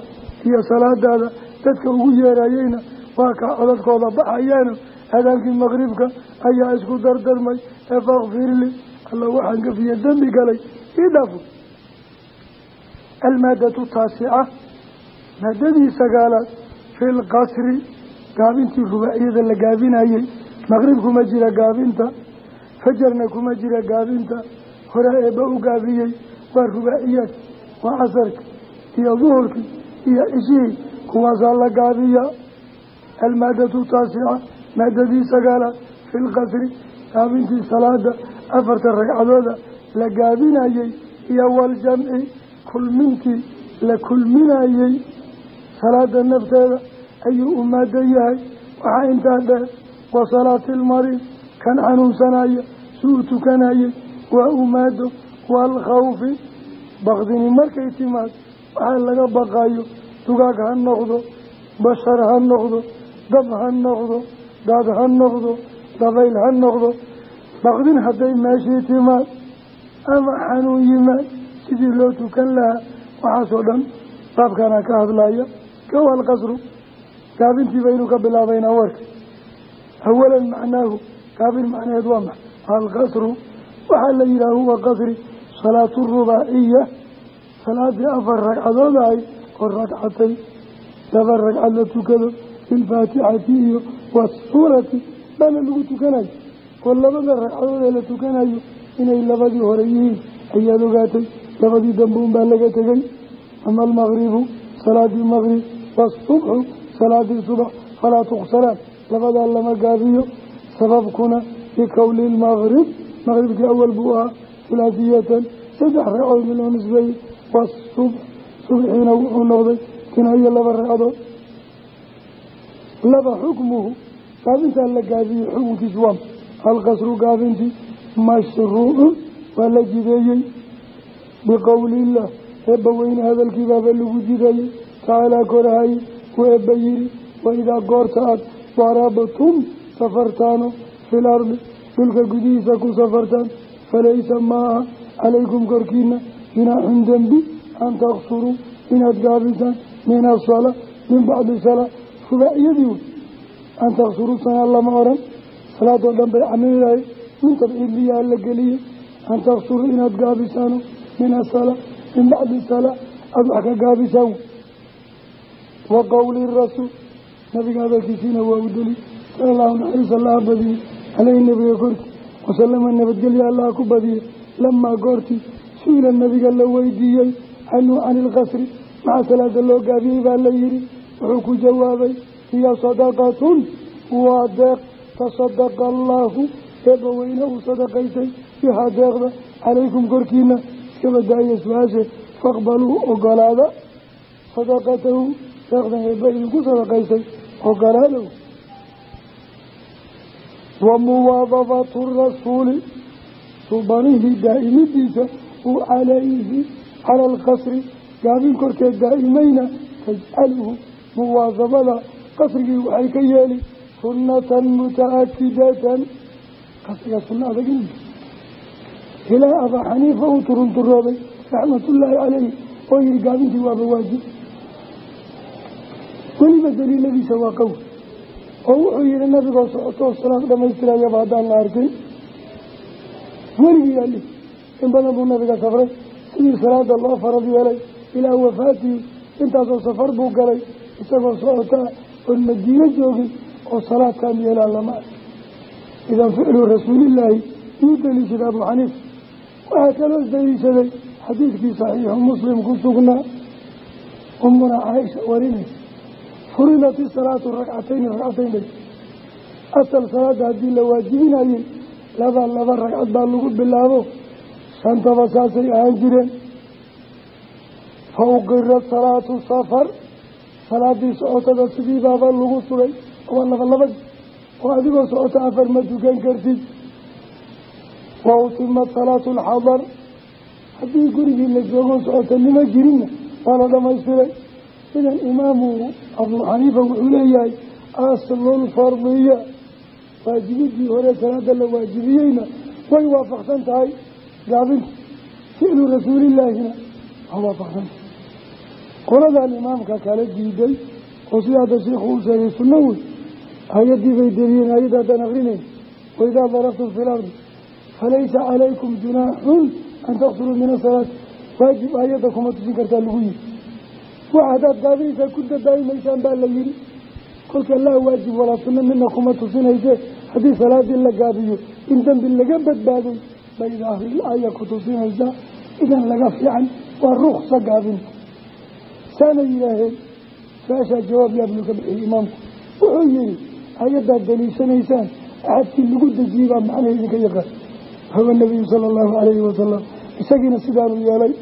iyo salaadaada dadka ugu yeerayeyna waa kaa codadkooda baxayaano aadaankii maqribka ayaa isku dardarmay ee fakfirli alla waxaan gafiye dembi galay ii dhaafo almaadatu taasica maadadii sagaalaad fi lqasri gaabintii rubaaciyada la gaabinayey maqrib kuma jira gaabinta fajarna kuma jira gaabinta hore eebba u gaabiyey waa rubaaciyaad waa casarka iyo duhurkii iyo cishihii kuwaasaa la gaabiya almaadatu taasica maadadii sagaalaad fi lqasri gaabintii salaada afarta ragcadooda la gaabinayey iyo waljamci kulmintii la kulminayey. Salaada nafteeda ayuu u maado yahay. Waxaa intaa dheer wa salaati ilmariid kan xanuunsanaya si uu tukanayey waa umaado waalkhawfi bakdini markay timaad waxaa laga baqayo dugaag ha noqdo bashar ha noqdo dab ha noqdo daad ha noqdo dabayl ha noqdo. Bakdin hadday meeshii timaad ama xanuun yimaad sidii loo tukan lahaa waxaasoo dhan baabkana ka hadlaya kawa alqasru gaabintii baynu ka bilaabaynaa warka. Awalan macnaahu gaabin macnaheed waa maxa alqasru waxaa la yidhaha huwa qasri salaatu rubaaciya. Salaadii afar ragcadood ahay oo ragcatay laba ragcad la tukado bilfaatixati iyo wasuurati baana lagu tukanayo. Oo labada ragcadood ee la tukanayo inay labadii hore yihiin ayaad ogaatay labadii dambe unbaa laga tegey ama almaqribu salaadii maqrib wasubxu salaadii subax falaa tuqsaraan labadaa lama gaabiyo. Sababkuna bikowli lmaqrib maqribkii awal buu ahaa hulaasiyatan saddex ragcadood mi loo nisbeeyey wasubx subxiina wuxuu noqday tina iyo laba ragcadood laba xukmuhu gaabintaa la gaabiyey xukunkiisu waa alqasru gaabintii mashruucun waa la jideeyey biqowliillah eebba weyne hadalkiibaaba lagu jideeyey tacaalaa korahaye uu eebba yidhi waidaa goorta aad darabtum safartaano fil ardi dhulka gudihiisa ku safartaan falaysa maaha calaykum korkiina jinaaxun dembi an taqsuruu inaad gaabisaan min asala min bacdi salaa rubaaciyadii wey an taqsuruu sanaa lama oran. Salaadoo dhan bay camililahay min tabciidliyaa la geliyey. An taqsuruu inaad gaabisaano min asalaa min bacdi salaa aada wax ka gaabisaan wa qowli rasuul nabiga waa u deli. Sala allahu naxariis allaha badiyey caleyhi nabiga korkii wasalama nabadgelya allaha ku badiyey lamaa goortii su'ila nabiga la weydiiyey canhu cani ilkasri maxaa salaada loo gaabiyey baa la yidhi wuxuu ku jawaabay hiya sadaqatun waa deeq tasadaqa allaahu eebba weyne uu sadaqaysay bihaa deeqda calaykum korkiina iska badaaya su'aashe faqbaluu ogolaada sadaqatahu deeqdan idinku sadaqaysay ogolaadow wa muwaadafatu rasuuli subanihii daa'imidiisa uu calayhi cala alqasri gaabin korkeed daa'imayna tajcaluhu muwaadabada qasrigii waxay ka yeeli sunnatan mutaakidatan qasriga sunna adag ilaa abaa xaniifa uu turunturooday raxmatullaahi caleyhi oo yihi gaabintii waaba waajib weliba daliiladiisa oo wuxuu yihi nabigoo socotoo salaad dhamaystirayaba haddaan la arkin weligii yaali in badan buu nabiga safray. Sidii salaada loo farad yeelay ilaa wafaatihi intaasoo safar buu galay. Isagoo socotaa oon madiino joogin oo salaadkaan yeelaa lama ah idan ficlu rasuulillaahi yuu daliishaday abuu xaniif. Waxaa kaloo daliishaday xadiidkii saxiixu muslim ku sugnaa. Umuna caaisha warinaysa furidat isalaatu ragcatayni ragcatayn bay asal salaada haddii la waajibinayey laba laba ragcad baa lagu bilaabo shantaba saasay ahaan jireen fa uqira salaatu safar salaadii socotada sidii baaba lagu sugay waa labalabadi oo adigoo socota afar ma tukan kartid wa utimat salaatu alxadar haddii gurigii la joogon socotanimo jirinna waa la dhamaystiray idan imaamu abuu xaniifa wuxuu leeyahay aslulfardiya waajibidii hore salaada la waajibiyeyna way waafaqsan tahay gaabinta. Ficlu rasuulillaahina waa waafaqsan tahay. Qoladan imaamka kala diiday oo sida hadda sheikhu uu sheegay sunno wey hay'addii bay deliyeen hay'adda haddaan akrinayn waidaa darabtum fi lardi falaysa calaykum junaaxun an taqsuruu min asalaati waajib hay'adda kuma tusin kartaa lagu yihi wax haddaad gaabinaysaa ku dadaayimaysaan baa la yihi kolka laa waajib walaa sunno midna kuma tusinayse haddii salaadii la gaabiyo in dembi laga badbaaday bay daahiril aaya ku tusinaysaa idan laga fiican waa ruksa gaabinta saana yidhaaheen su'aashaa jawaab yaabnu ka bixiyey imaamku wuxuu yihi hay'addaad daliishanaysaan axadkii lagu dejiyey baa macnaha idinka yaqaan huwa nabiyu sala allahu calayhi wasalam isagiina sidaanu yeelay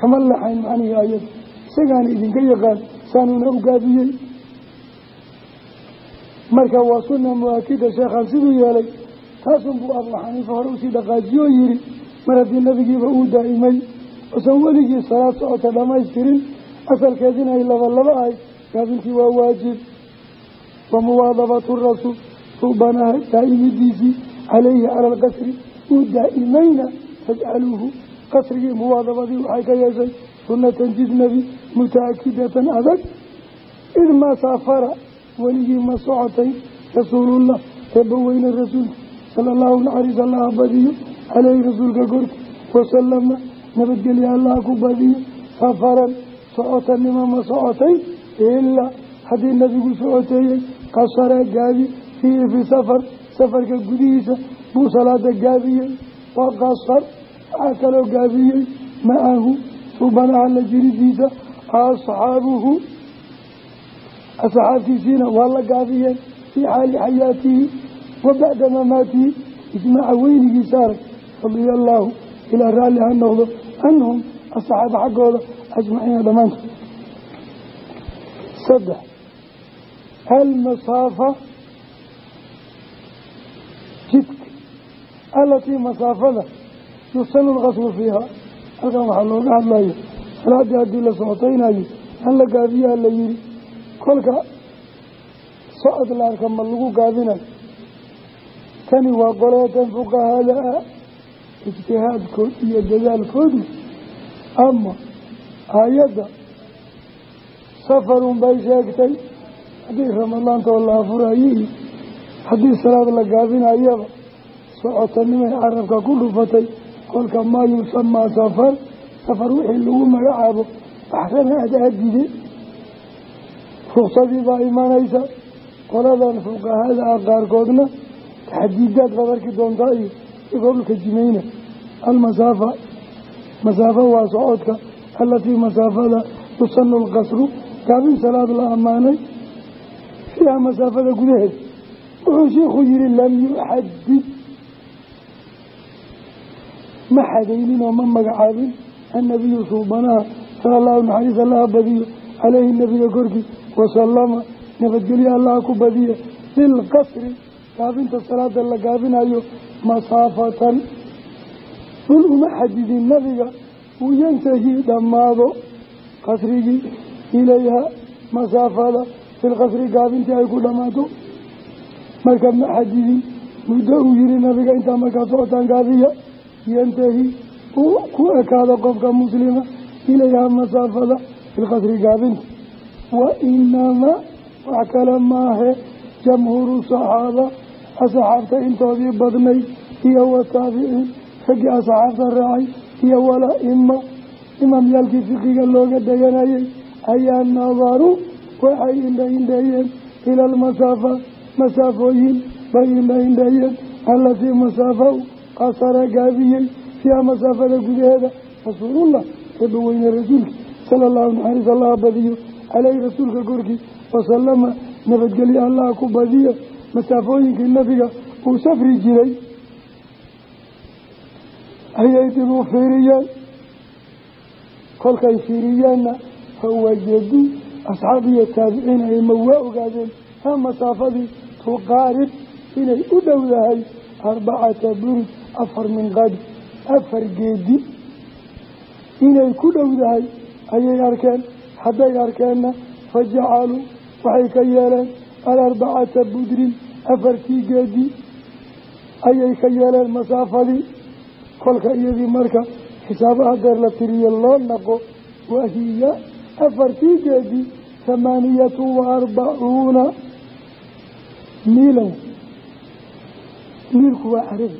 kama laxayn macnihii ayada isagaana idinka yaqaan saanuna u gaabiyey. Marka waa sunna mu'akida sheekhaan siduu yeelay taasunbuu abuu xaniifa hore u sii dhaqaajiyo yihi mar haddii nabigiiba uu daa'imay usan weligii salaad socota dhamaystirin asalkeedina ay labalaba ahay gaabintii waa waajib. Wa muwaadabatu rasuul suubanaha daa'imidiisii caleyhi cala alqasri uu daa'imayna tajcaluuhu qasrigii muwaadabadii waxay ka yeeshay sunatan jidnabi mutaakidatan adag id maa saafara weligii ma socotay rasuulullah eebba weyne rasuulka sala allahu naxariis allaha badiyo caleyhi rasuulka korki wasalama nabadgelya allaha ku badiyo safaran socotanimo ma socotay ilaa haddii nabigu socoteeyey qasara gaabi fiihi fi safar safarka gudihiisa buu salaada gaabiyey waa qasar waxaa kaloo gaabiyey macahu subanaha la jiridiisa asxaabuhu asxaabtiisiina waa la gaabiyeen fii xaali xayaatihi wa bacda mamaatihi ijmaaca weynigiisa arag radia allaahu ilaa raalli ha noqdo canhum asxaaba xaggooda ajmaciina dhammaantood. Saddex almasaafa jidka alatii masaafada yusanu lqasru fiiha halkan waxaa looga hadlayo salaaddii haddii la socotaynayo an la gaabiyaha la yihi kolka socod la arka ma lagu gaabinayo tani waa qolatan fuqahada ah ijtihaadkood iyo dadaalkoodu ama aayadda safarun bay sheegtay haddii ramadaantoo la afurayii haddii salaad la gaabinayaba socotanimay carabka ku dhufatay kolka maa yusamaa safar safar wixii lagu magacaabo baxrana aad aadide ruksadii baa imanaysa qoladan fuqahada ah qaarkoodna taxdiidaad baad doontaa iyo igoo dhulka jimayna. Almasaafa masaafa waa socodka. Alatii masaafada yusanu lqasru gaabin salaad la ammaanay. Fiiha masaafada gudaheed. Wuxuu sheikhu yihi lam yuxadid ma xadaynin oo ma magacaabin annabiyu suubanaha sala allahu naxariis allaha badiyo caleyhi nabiga korkii wasalama nabadgelyo allaha ku badiya bilqasri gaabinta salaada la gaabinayo masaafatan. Dhul uma xadidin nabiga uu yantahi dhammaado qasrigii ilayha masaafada filqasri gaabintii ay ku dhammaato. Marka ma xadidin muddo uu yihi nabiga intaa markaa socotaan gaabiya yantahi uu ku ekaado qofka muslima ilayha masaafada filqasri gaabinta. Wa inamaa wax kale maahe jamhuuru saxaaba asxaabta intoodii badnayd iyo wataabiciin raggii asxaabta raacay iyo walaa ima imaamyaalkii fiqiga looga dayanayay ayaa nadaruu waxay indhaindheeyeen ila almasaafa masaafooyin bay indhaindheeyeen allatii masaafa-u qasara gaabiyey fiiha masaafada gudaheeda. Rasuulullah eeba weyne rasuulki sala allahu naxariis allaha badiyo caleyhi rasuulka korkii wasalama nabadgelyo allaha ku badiyo masaafooyinkii nabiga uu safri jiray. Ayay dib u fiiriyeen. Kolkay fiiriyeenna fawajaduu asxaab iyo taabiciin ayma waa ogaadeen ha masaafadii tuqaarib inay u dhowdahay arbacata burud afar min qadi afar geedi. Inay ku dhowdahay ayay arkeen. Hadday arkeenna fajacaluu waxay ka yeeleen alarbacata budrin afartii geedi. Ayay ka yeeleen masaafadii. Kolka iyadii marka xisaabaha deer la tiriyo loo naqo wahiya afartii geedi thamaaniyatu wa arbacuuna miilan. Miilku waa carabi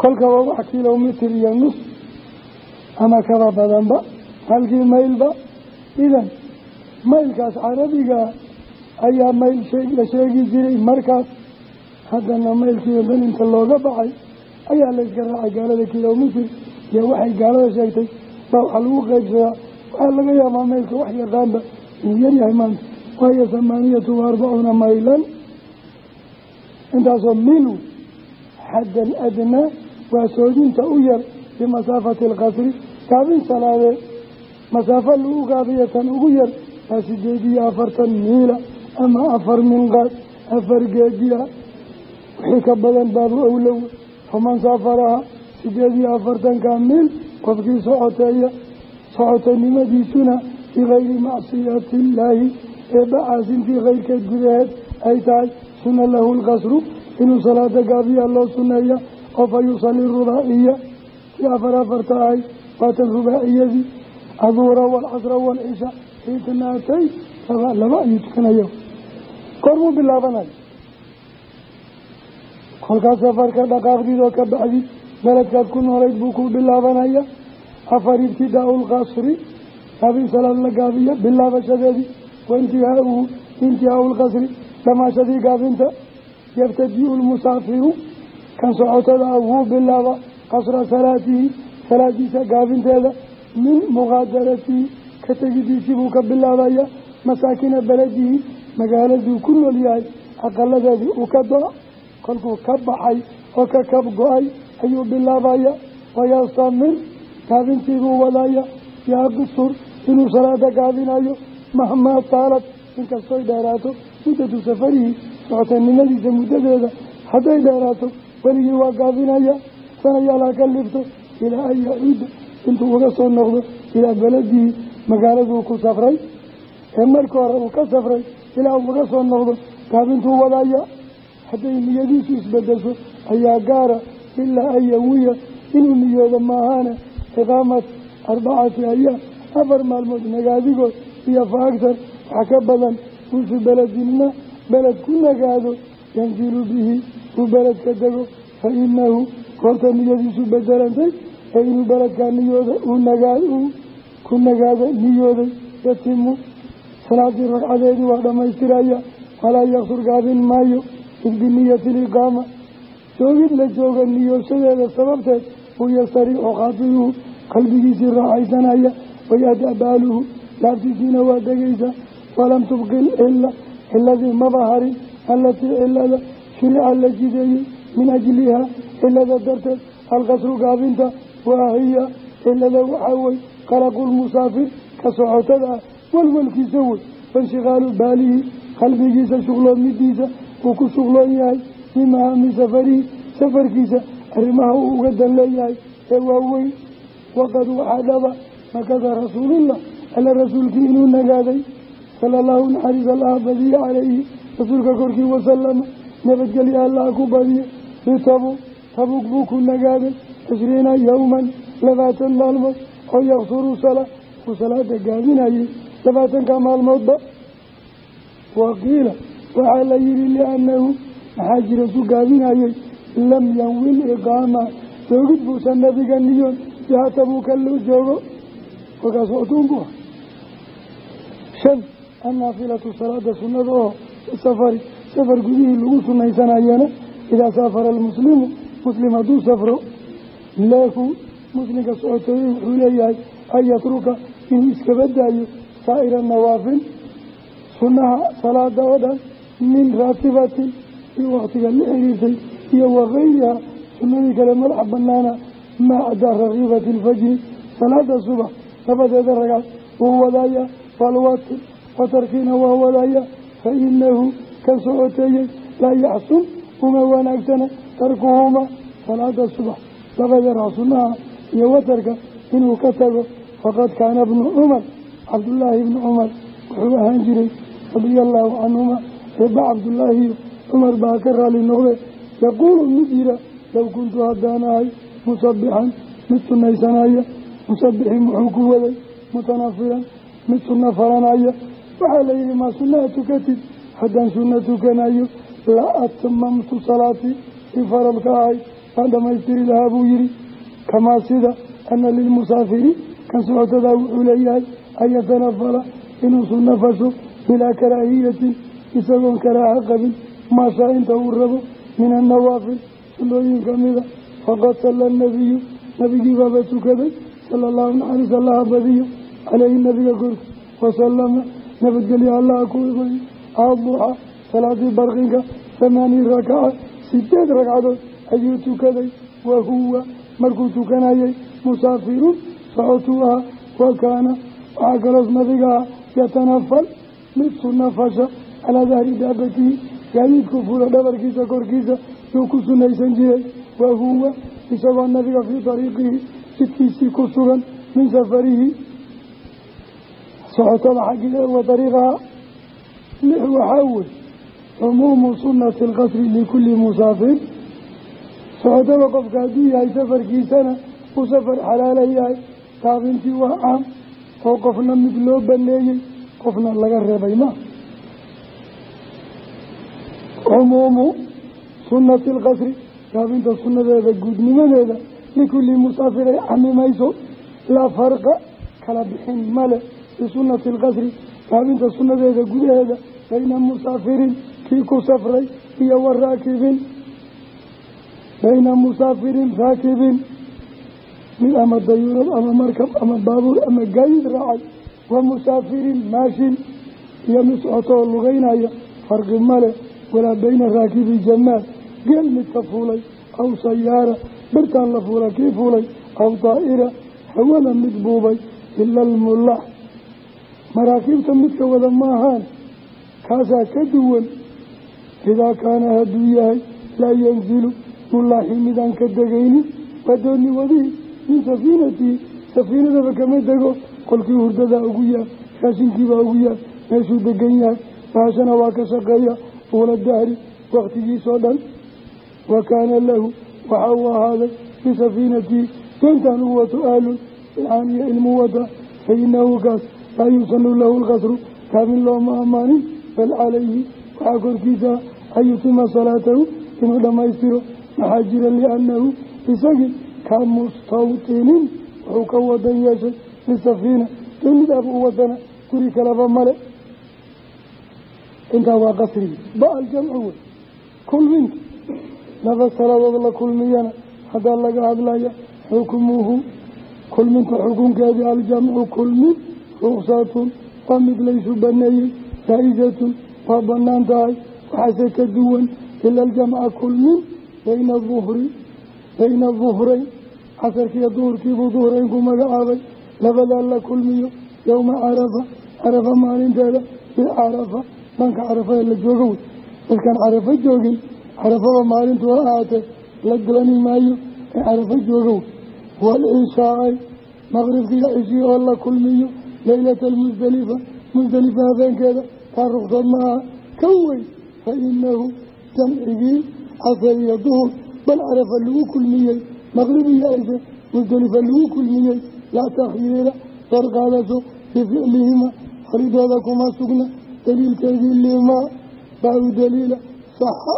kolka waa wax kilomitir iyo nus ama kaba badanba halkii maylba idan maylkaas carabiga ayaa mayl la sheegi jiray. Markaas haddana maylkiiyo dan inta looga baxay ayaa la iska raacay gaalada kilomitir iyo waxay gaalada sheegtay baa waxaa lagu qeybsadaa waxaa laga yaabaa maylka wax yaqaanba inuu yaryahay maanta. Waayo thamaaniyatu wa arbacuuna maylan. Intaasoo milu xaddan adnaa waa soodinta u yar bimasaafati alqasri gaabin salaadeed masaafo lagu gaabiyo tan ugu yar waa sideed iyo afartan miila ama afar minqaad afar geediya wixii ka badan baabu owlow faman saafaraha sideed iyo afartanka miil qofkii socoteeya socotanimadiisuna bikayri macsiyati illaahi eebba caasintii keyrkeed gudaheed ay tahay suna lahu lqasru inuu salaada gaabiya loo suneeya oo fa yusali rubaaciya si afar afarta ahay waatan rubaaciyadii aduura waalcasra waalcisha itnaatay laba ayuu tukanaya goormuu bilaabanayo kolkaas safarka dhaqaaqdiidoo ka baxdi beledkaad ku noolayd buu ku bilaabanaya. Afar ibtidaau lqasri gaabin salaad la gaabiya bilaabashadeedii waintihaauhu intihaau lqasri dhamaashadii gaabinta yabtadiu lmusaafiru kan socotada ah wuu bilaaba qasra salaatihi salaadiisa gaabinteeda min muqaadaratihi ka tegidiisii buu ka bilaabaya masaakina beledihi magaaladuu ku nool yahay aqaladeedii uu ka do- kolkuu ka baxay oo ka kab go'ay ayuu bilaabaya wayastamir gaabintiibuu wadaya yaaqsur inuu salaada gaabinayo mahmaa taalad inkastoy dheeraato muddatu safarihi socotanimadiisa muddadeeda hadday dheeraato weligii waa gaabinaya sanayaal ha ka lifto ilaa an yacuuda intuu uga soo noqdo ilaa beledii magaaladuu ku safray. Ee marka hore uu ka safray ilaa uu uga soo noqdo gaabintuu wadaya hadday niyadiisu isbedesho ayaa gaara ilaa an yawiya inuu niyoodo maahaane iqaamat arbacati ayaam afar maalmood nagaadigood iyo fa agtar wax ka badan uusu beledinna beled ku nagaado yanzilu bihi uu beledka dego fa inahu goorta niyadiisu bedelantay ee inuu beledkaa niyooda uu ku nagaado niyooday yatimu salaadii ragcadeedii waa dhammaystiraya walaa yaksur gaabin maayo id biniyati liqaama joogid la jooga niyooshadeeda sababteed uu yastariixu khaatiyuhu qalbigiisii raaxaysanaya wayahda baaluhu laabtiisiina waa degaysa walam tubqil cila ciladii maba harin allatii cilada shurica la jideeyey min ajlihaa cilada darteed alqasru gaabinta waa hiya cilada waxaa wey qalaqulmusaafir ka socotada ah walwalkiisa wey wainshikaalu baalihi qalbigiisa shuqloomidiisa uu ku shuqloon yahay bimahaami safarihi safarkiisa arrimaha uu uga dan leeyahay ee waaweyn waqad waxaa dhaba makada rasuulullah alla rasuulkii inuu nagaaday sala allahu naxariis calayhi rasuulka korkii wasalama nabadgelya allaha ku badiye bitabu tabug buu ku nagaaday cishriina yowman labaatan maalmood oo yaksuru salaa uu salaada gaabinayay labaatanka maalmoodba waqiila waxaa la yihi liannahu maxaa jira su gaabinayay lam yanwi liqaama joogid buusan nabiga niyoon biha tabuuka loo joogo. Wakaas otuunbu ah. Shan annaafilatu salaada sunnada safari safar gudihii lagu sunaysanayana idaa saafara almuslimu muslim hadduu safro lahu muslimka socoteeye wuxuu leeyahay an yatruka inuu iskaba daayo saa'ira nawaafil sunnaha salaada oo dhan min raatibatin i waktiga la xiriirtay iyo wakayriha sunnadii kale madaxa banaana maa cadaa rakiibati alfajri salaada subax labadeeda ragaad wuu wadaya walwatir watarkiina waa wadaya fa inahu kan socoteeyey laa yaxsun uma wanaagsana tarkuhuma salaada subax labada rac sunnaha iyo watarka inuu ka tago faqad kaana bnu cumar cabdullaahi bni cumar wuxuu ahaan jiray radia allaahu canhuma eeba cabdullaahiyo cumar baa ka raali noqde yaquulu mid yira low kuntu haddaan ahay musabixan mid sunaysanaya musabixin muxuu ku waday mutanafilan mid faranaya waxaa la yihi maa sunnaha tukatid haddaan sunno tukanayo la atmamtu salaatii i faralka ahay waan dhamaystiri lahaa buu yihi kamaa sida ana lilmusaafiri kan socotadaa wuxuu leeyahay an yatanafala inuu sunno fasho bilaa karaahiyatin isagoon karaaha qabin maashaa inta uu rabo min annawaafil sunnooyin kamida faqad salla nabiyu nabigii baaba tukaday sala allahu naxariis allaha badiyo caleyhi nabiga korki wasalama nabadgelyo allaha ku iqoy aduxa salaadii barqinka thamaanii rakaca sideed ragcadood ayuu tukaday. Wahuwa markuu tukanayay musaafirun socotuu ahaa wa kaana waxaa kaloos nabigaa yatanafal mid sunafasha calaa dahri daabatihi. Gaadiidku fuula dhabarkiisa korkiisa yuu ku sunaysan jiray. Wahuwa isagoo nabiga fii dariiqihi jidkiisii ku sugan min safarihi socotada xaggiisa wa dariiqaha lix waxaa wey cumuumu sunati alqasri likulli musaafir socotada qofka hadduu yahay safarkiisana uu safar xalaala yahay taabintii waa caam oo qofna mid loo baneeyey qofna laga reebay ma. Cumuumu sunati alqasri taabinta sunnadeeda guudnimadeeda likulli musaafir ay camimayso laa farqa kala bixin male bisunati alqasri taabinta sunnadeeda gudaheeda bayna musaafirin kii ku safray iyo wa raakibin bayna musaafirin raakibin mid ama dayuurad ama markab ama baabuur ama gaadiid raacay wa musaafirin maashin iyo mid socotoo lugeynaya farqi male walaa bayna raakibi jamaal geel midka fuulay aw sayaara birtaan la fuula kii fuulay aw daa'ira hawada mid buubay ila almulax maraakiibta midka wada maahaan kaasaa ka duwan idaa kaana hadduu yahay laa yanzilu mulaaxi midaan ka degaynin wadoonni wadihi min safiinatii safiinadaba kama dego kolkii hurdadaa ugu yaal raashinkiibaa ugu yaal meeshuu degan yahay bahashana waa ka shaqeeya uula dahri wakhtigiisoo dhan wa kaana lahu waxa uu ahaaday bisafiinatii doontaan u wato aalun ilcaaniya ilmu wata fa laa yusanu lahu lkasru kaabin looma ammaanin bal calayhi waxaa korkiisa an yutima salaatahu inuu dhammaystiro maxaa jira liannahu isagii ka mustawtinin wuxuu ka wadan yeeshay lisafiina doonidaaba u wadana guri kalaba male intaa waa qasrigi ba aljamcu wey kulminta laba salaadood la kulmiyana haddaa laga hadlaya xukmuhu kulminta xukunkeedii aljamcu kulmin ruksatun waa mid laysu baneeyey jaa-izatun waa bannaan tahay waxaase ka duwan ila aljamca kulmin bayna duhri bayna duhrayn casarkiiyo duhurkiibuu duhrayn ku magacaabay labadaa la kulmiyo yowma carafa carafa maalinteeda bicarafa dhanka carafa ee la joogo wey. Dadkaan carafo joogin carafaba maalintu ha ahaatee la galani maayo ee carafo joogo wey. Waalcishaai maqribkiiyo cishii oo la kulmiyo leylata almusdalifa musdalifa habeenkeeda taa ruqsad ma aha ka weyn fa inahu jamcigii casar iyo duhur bal carafa lagu kulmiyey maqrib iyo cishe musdalifa lagu kulmiyey laa takhyiira warqaadaso bificlihima faridooda kuma sugna daliilkeedii limaa baa u daliila saxa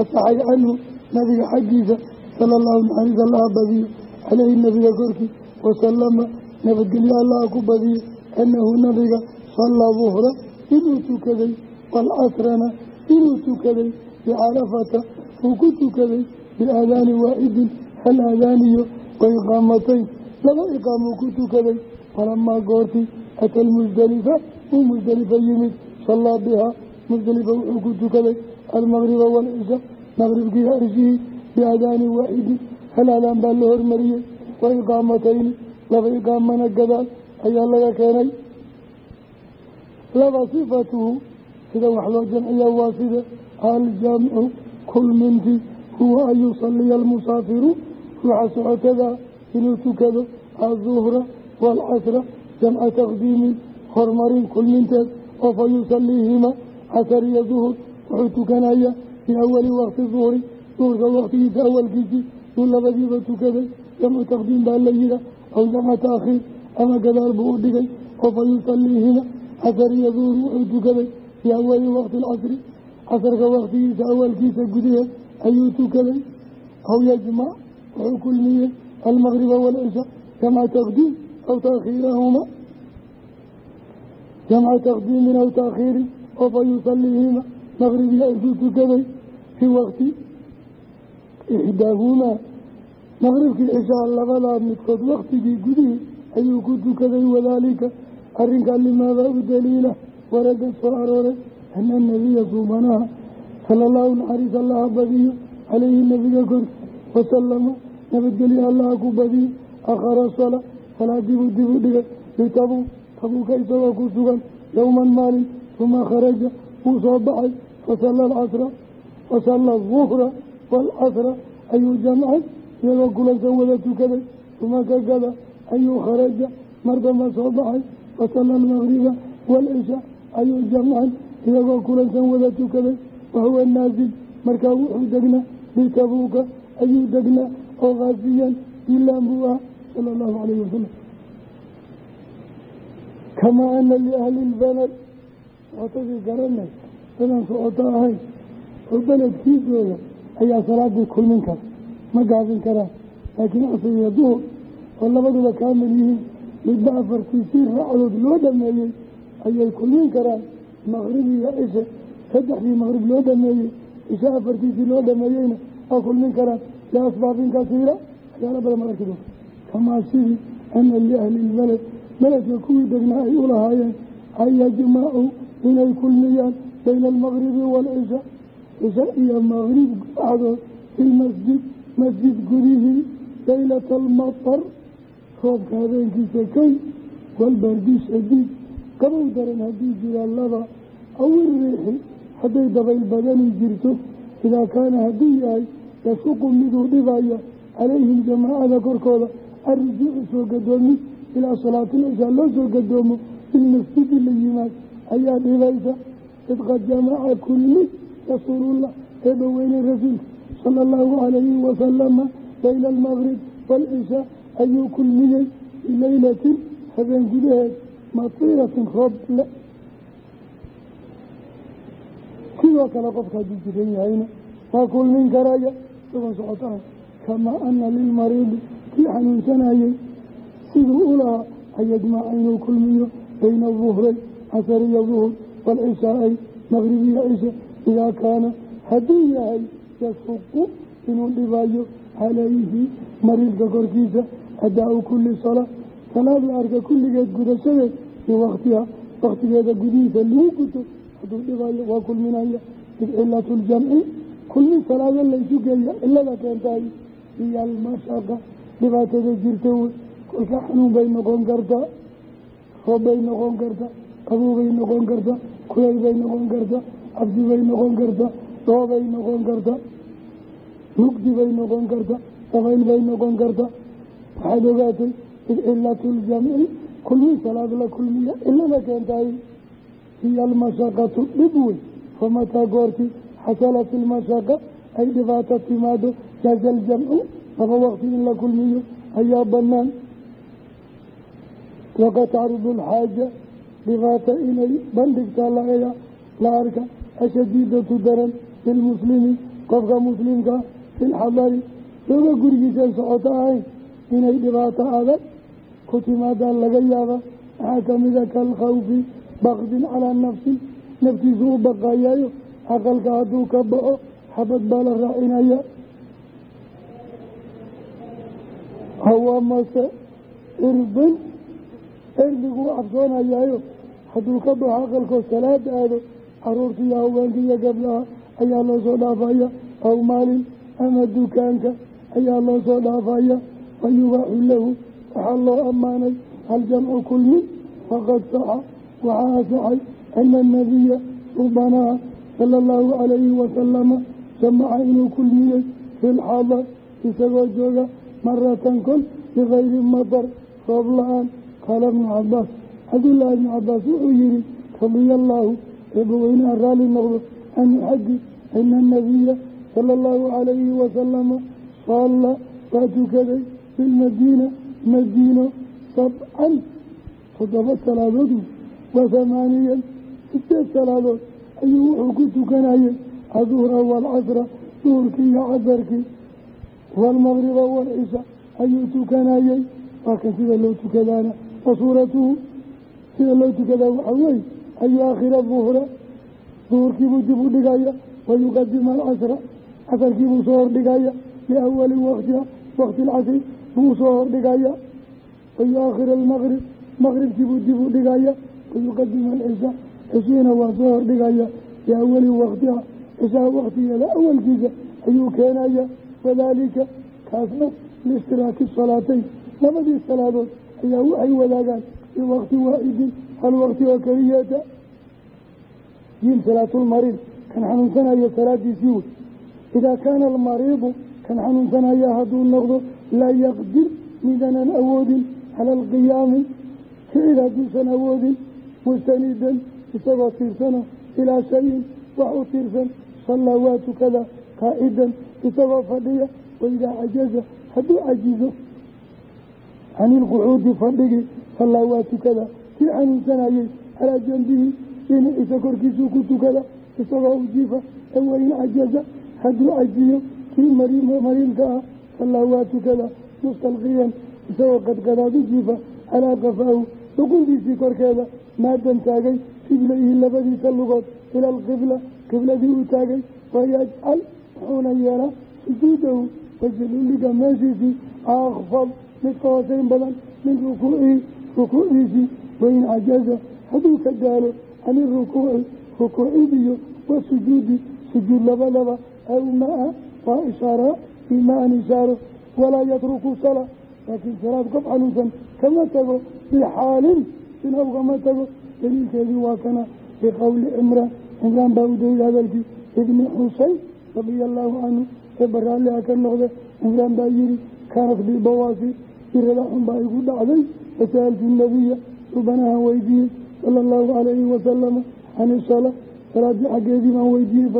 asaxay canhu nabiga xaggiisa sala allahu naxariis allaha badiyo caleyhi nabiga korkii wasalama nabadgelyo allaha ku badiyo annahu nabiga sallaa duhra inuu tukaday waalcasrana inuu tukaday bicarafata uu ku tukaday biaadaani waaxidin hal aadaaniyo wa iqaamatayn laba iqaamuu ku tukaday falamaa goortii ata almusdalifa uu musdalifa yimid sallaa bihaa musdalifa wuxuu ku tukaday almaqriba waalcisha maqribkii cishihii biaadaani waaxidin hal aadaan baa la hormariyey wa iqaamatayni laba iqaamana gadaal ayaa laga keenay. Laba sifatuhu sida wax loo jamciya waa sida aljamcu kulminti huwa an yusaliya almusaafiru ruuxa socotada inuu tukado aduhra waalcasra jamca taqdiimin horumarin kulminteed oo fa yusaliihima casar iyo duhur wuxuu tukanaya fii awali waqti duhri duhurka waqtigiisa awalkiisii uu labadiiba tukaday jamcu taqdiim baa la yiha aw jamca taakhiir ama gadaal buu u dhigay oo fa yusaliihima casar iyo duhur wuxuu tukaday fii awali waqti alcasri casarka waqtigiisa awalkiisa gudaheed ayuu tukaday aw yajmac wuxuu kulmiyey almaqriba waalcisha jamca taqdiim aw taakhiirahuma jamca taqdiimin aw taakhiirin oo fa yusaliihima maqribkii cishaa labadaa midkood waktigii gudihii ayuu ku tukaday wadaalika. Arrinkaa limaada u daliila warada soo arooray ana nabiya suubanaha sala allahu naxariis allaha badiyo caleyhi nabiga korki wasalama nabadgelyo allaha ku badiyo akhara sala salaadiibuu dib u dhigay litabuu tabuuka isagoo ku sugan yowman maalin uma kharaja wuu soo baxay fasalla alcasra fasalla aduhra waalcasra ayuu jamcay iyagoo kulansan wada tukaday uma gada ayuu kharaja mar damba soo baxay fasalla almaqriba waalcisha ayuu jamcan iyagoo kulansan wada tukaday wahuwa naasil markaa wuxuu degnaa bitabuuka ayuu degnaa oo khaasiyan bilaan buu ah sala allahu calayhi wasalam kamaa ana liahli lbalad socotadii garanay dadaan socoto ahayn oo beledkiisooda ayaa salaadii kulmin kara ma gaabin karaan. Laakiin casr iyo duhur oo labaduba kaamil yihiin midba afartii sii raacadood loo dhameeyey ayay kulmin karaan. Maqrib iyo cishe saddexdii maqrib loo dhameeyey cishe afartiisii loo dhameeyeyna waa kulmin karaan. Liasbaabin kasiira waxyaala badan ma arki doonta kamaa sidii ana liahli lbaled beledka kuwii degnaa ay u lahaayeen an yajmacuu inay kulmiyaan bayna almaqribi waalcisha cisha iyo maqrib dhexdood filmasjid masjid gudihii laylata almatar roobka habeenkiisa koy walbardi shadiid qabow daran haddii jira laba aw iriixi hadday dabayl badani jirto. Idaa kaana hadduu yahay yasuqu miduu dhibaya calayhim jamaacada korkooda arrujuucu soo gadoomi. Ilaa salaatilcishaa loo soo gadoomo filmasjidi la yimaad. Ayaa dhibaysa id qad jamaca kulli rasuulullah eebaweyne rasuulka sala allahu calayhi wasalama bayna almaqrib waalcishaa ayuu kulmiyey fii leylatin habeen gudaheed matiiratin roob le sidoo kale qofka hadduu jiran yahayna waa kulmin karaya isagoo socotaan kamaa ana lilmariidi kii xanuunsanayey siduu u lahaa an yajmaca inuu kulmiyo bayna duhray casar iyo duhur waalcishaa'ay maqrib iyo cisha idaa kaana hadduu yahay yasuqu inuu dhibayo calayhi mariidka korkiisa adaa-u kulli salaa salaad la arka kulligeed gudashadeed fii waktiha waktigeeda gudihiisa lagu guto hadduu dhibayo waa kulminaya id cilatu ljamci kulmin salaado laysu geeya cilada keentaay iyo almashaqa dhibaatada jirta wey kolka xanuun bay noqon kartaa roob bay noqon kartaa qabuubay noqon kartaa kulay bay noqon kartaa cabsi bay noqon kartaa doobay noqon kartaa mugdi bay noqon kartaa dabayl bay noqon kartaa waxaad ogaatay id cilatu ljamci kulmin salaad la kulmiya cilada keentaay hiya almashaqatu dhib wey famataa goorti xasalat ilmashaqa ay dhibaato timaado jaaza aljamcu laba waqti in la kulmiyo ayaa banaan waqad tacrudu alxaaja dhibaata inay bandhigtaa laga la arka ashadiidatu daran bilmuslimi qofka muslimkaa filxadari looga gurigiisan socoto ahayn inay dhibaato adag ku timaadaan laga yaaba waxaa kamida kalkhawfi bakdin calaa nafsi naftiisu u baqayaayo aqalka hadduu ka baxo xabad baa la raacinaya hawamase irbin erdiguu cabsoonayaayo hadduu ka baxo aqalkoo salaada aado carruurta iyo haweenka iyo gabdhaha ayaa loo soo dhaafaya. Aw maalin ama dukaanka ayaa loo soo dhaafaya fa yubaaxu lahu waxaa loo ammaanay aljamcu kulmi faqad saxa waxaa asaxay ana anabiya subanaha sala allahu calayhi wasalama jamaca inuu kulmiyey fi lxadar isagoo jooga maratan kol bikayri matar roob la'aan qaala ibnu cabaas cabdullaahi ibnu cabaas wuxuu yihi radiya allaahu eebaweynaha raalli noqdo anhu xaggi ana anabiya sala allahu calayhi wasalama saalla waa tukaday bilmadiina madiino sabcan toddoba salaadood wa hamaaniyan sideed salaadood ayuu wuxuu ku tukanayay aduhra waalcasra duhurkii iyo casarkii. Waalmaqriba waalcisha ayuu tukanayay. Waa kan sida loo tukadaana. Wa suuratuhu sida loo tukadaa waxaa weeye an yuaakhira duhra duhurkiibuu dib u dhigaya wa yuqadima alcasra casarkiibuu soo hordhigaya liawali waktiha wakti alcasri buu u soo hordhigaya. Wa yuaakhira almaqrib maqribkiibuu dib u dhigaya. Wa yuqadima alcisha ceshiina waa soo hordhigaya liawali waktiha cishaha waktigeeda awalkiisa ayuu keenaya. Wadaalika kaasna liishtiraaki salaatayn labadii salaadood ayaa waxay wadaagaan fii wakti waaxidin hal wakti oo keliyeeta yiin salaatulmariid kan xanuunsanaya salaadiisii wey idaa kaana almariidu kan xanuunsanaya hadduu noqdo laa yaqdir midanan awoodin cala alqiyaami ficil hadduusan awoodin mustanidan isagoo tiirsano ilaa shayin wax u tiirsan sallaa waa tukada qaacidan isagoo fadhiya waidaa cajaza hadduu cajizo cani ilqucuudi fadhigii sallaa waa tukada kii xanuunsanayey calaa janbihi dhinaciisa korkiisuu ku tukada isagoo ujiifa ee wain cajaza hadduu cajiyo kii mariimka ah sallaa waa tukada mustalqiyan isagoo qadqadaad u jiifa calaa qafaahu luquntiisii korkeeda maadan taagay rijlayhi labadiisa lugood ila alqibla qibladii uu taagay wayajcal wuxuuna yeelaa sujuudahu wajilulliga meeshiisii akfad mid ka hooseyn badan min rukuucihi rukuucdiisii wain cajaza hadduu ka daalo can irukuuci rukuucidiyo wasujuudi sujuud labadaba aw maa waa ishaaraa bimaa an ishaaro walaa yatruku salaa laakiin salaad qof xanuunsan kama tago bixaalin sina ugama tago daliilkeedii waa kana biqowli cimraan cimraan baa u daliil hadalkii ibni xuseyn radia allaahu canhu ee baraalliha ka noqda cimraan baa yihi kaanat bi bawaasi irada xun baa igu dhacday fasa'altu nabiya subanahan weydiiyey sala allahu calayhi wasalama can isalaa salaadii xaggeedii baan weydiiyey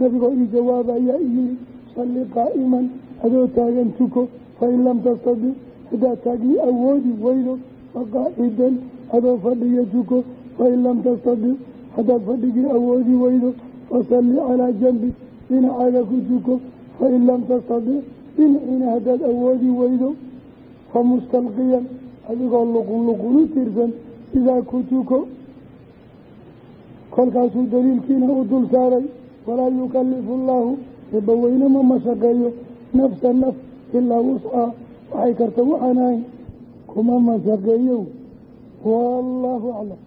nabigoo ii jawaaba ayaa i yihi salli qaa'iman adoo taagan tuko fain lam tastadic haddaad taagii awoodi weydo faqaacidan adoo fadhiga tuko fain lam tastadic haddaad fadhigii awoodi weydo fasalli calaa janbi dhinacaaga ku tuko fain lam tastadic dhinaciina haddaad awoodi weydo fa mustalqiyan adigoo luqun luqun u tirsan sidaa ku tuko kolkaasuu daliilkiina u dul saaray walaa yukalifu allaahu eebbaweyne ma mashaqeeyo nafsa naf ilaa wuscaa waxay karta waxaan ahayn kuma mashaqeeyo wallaahu aclam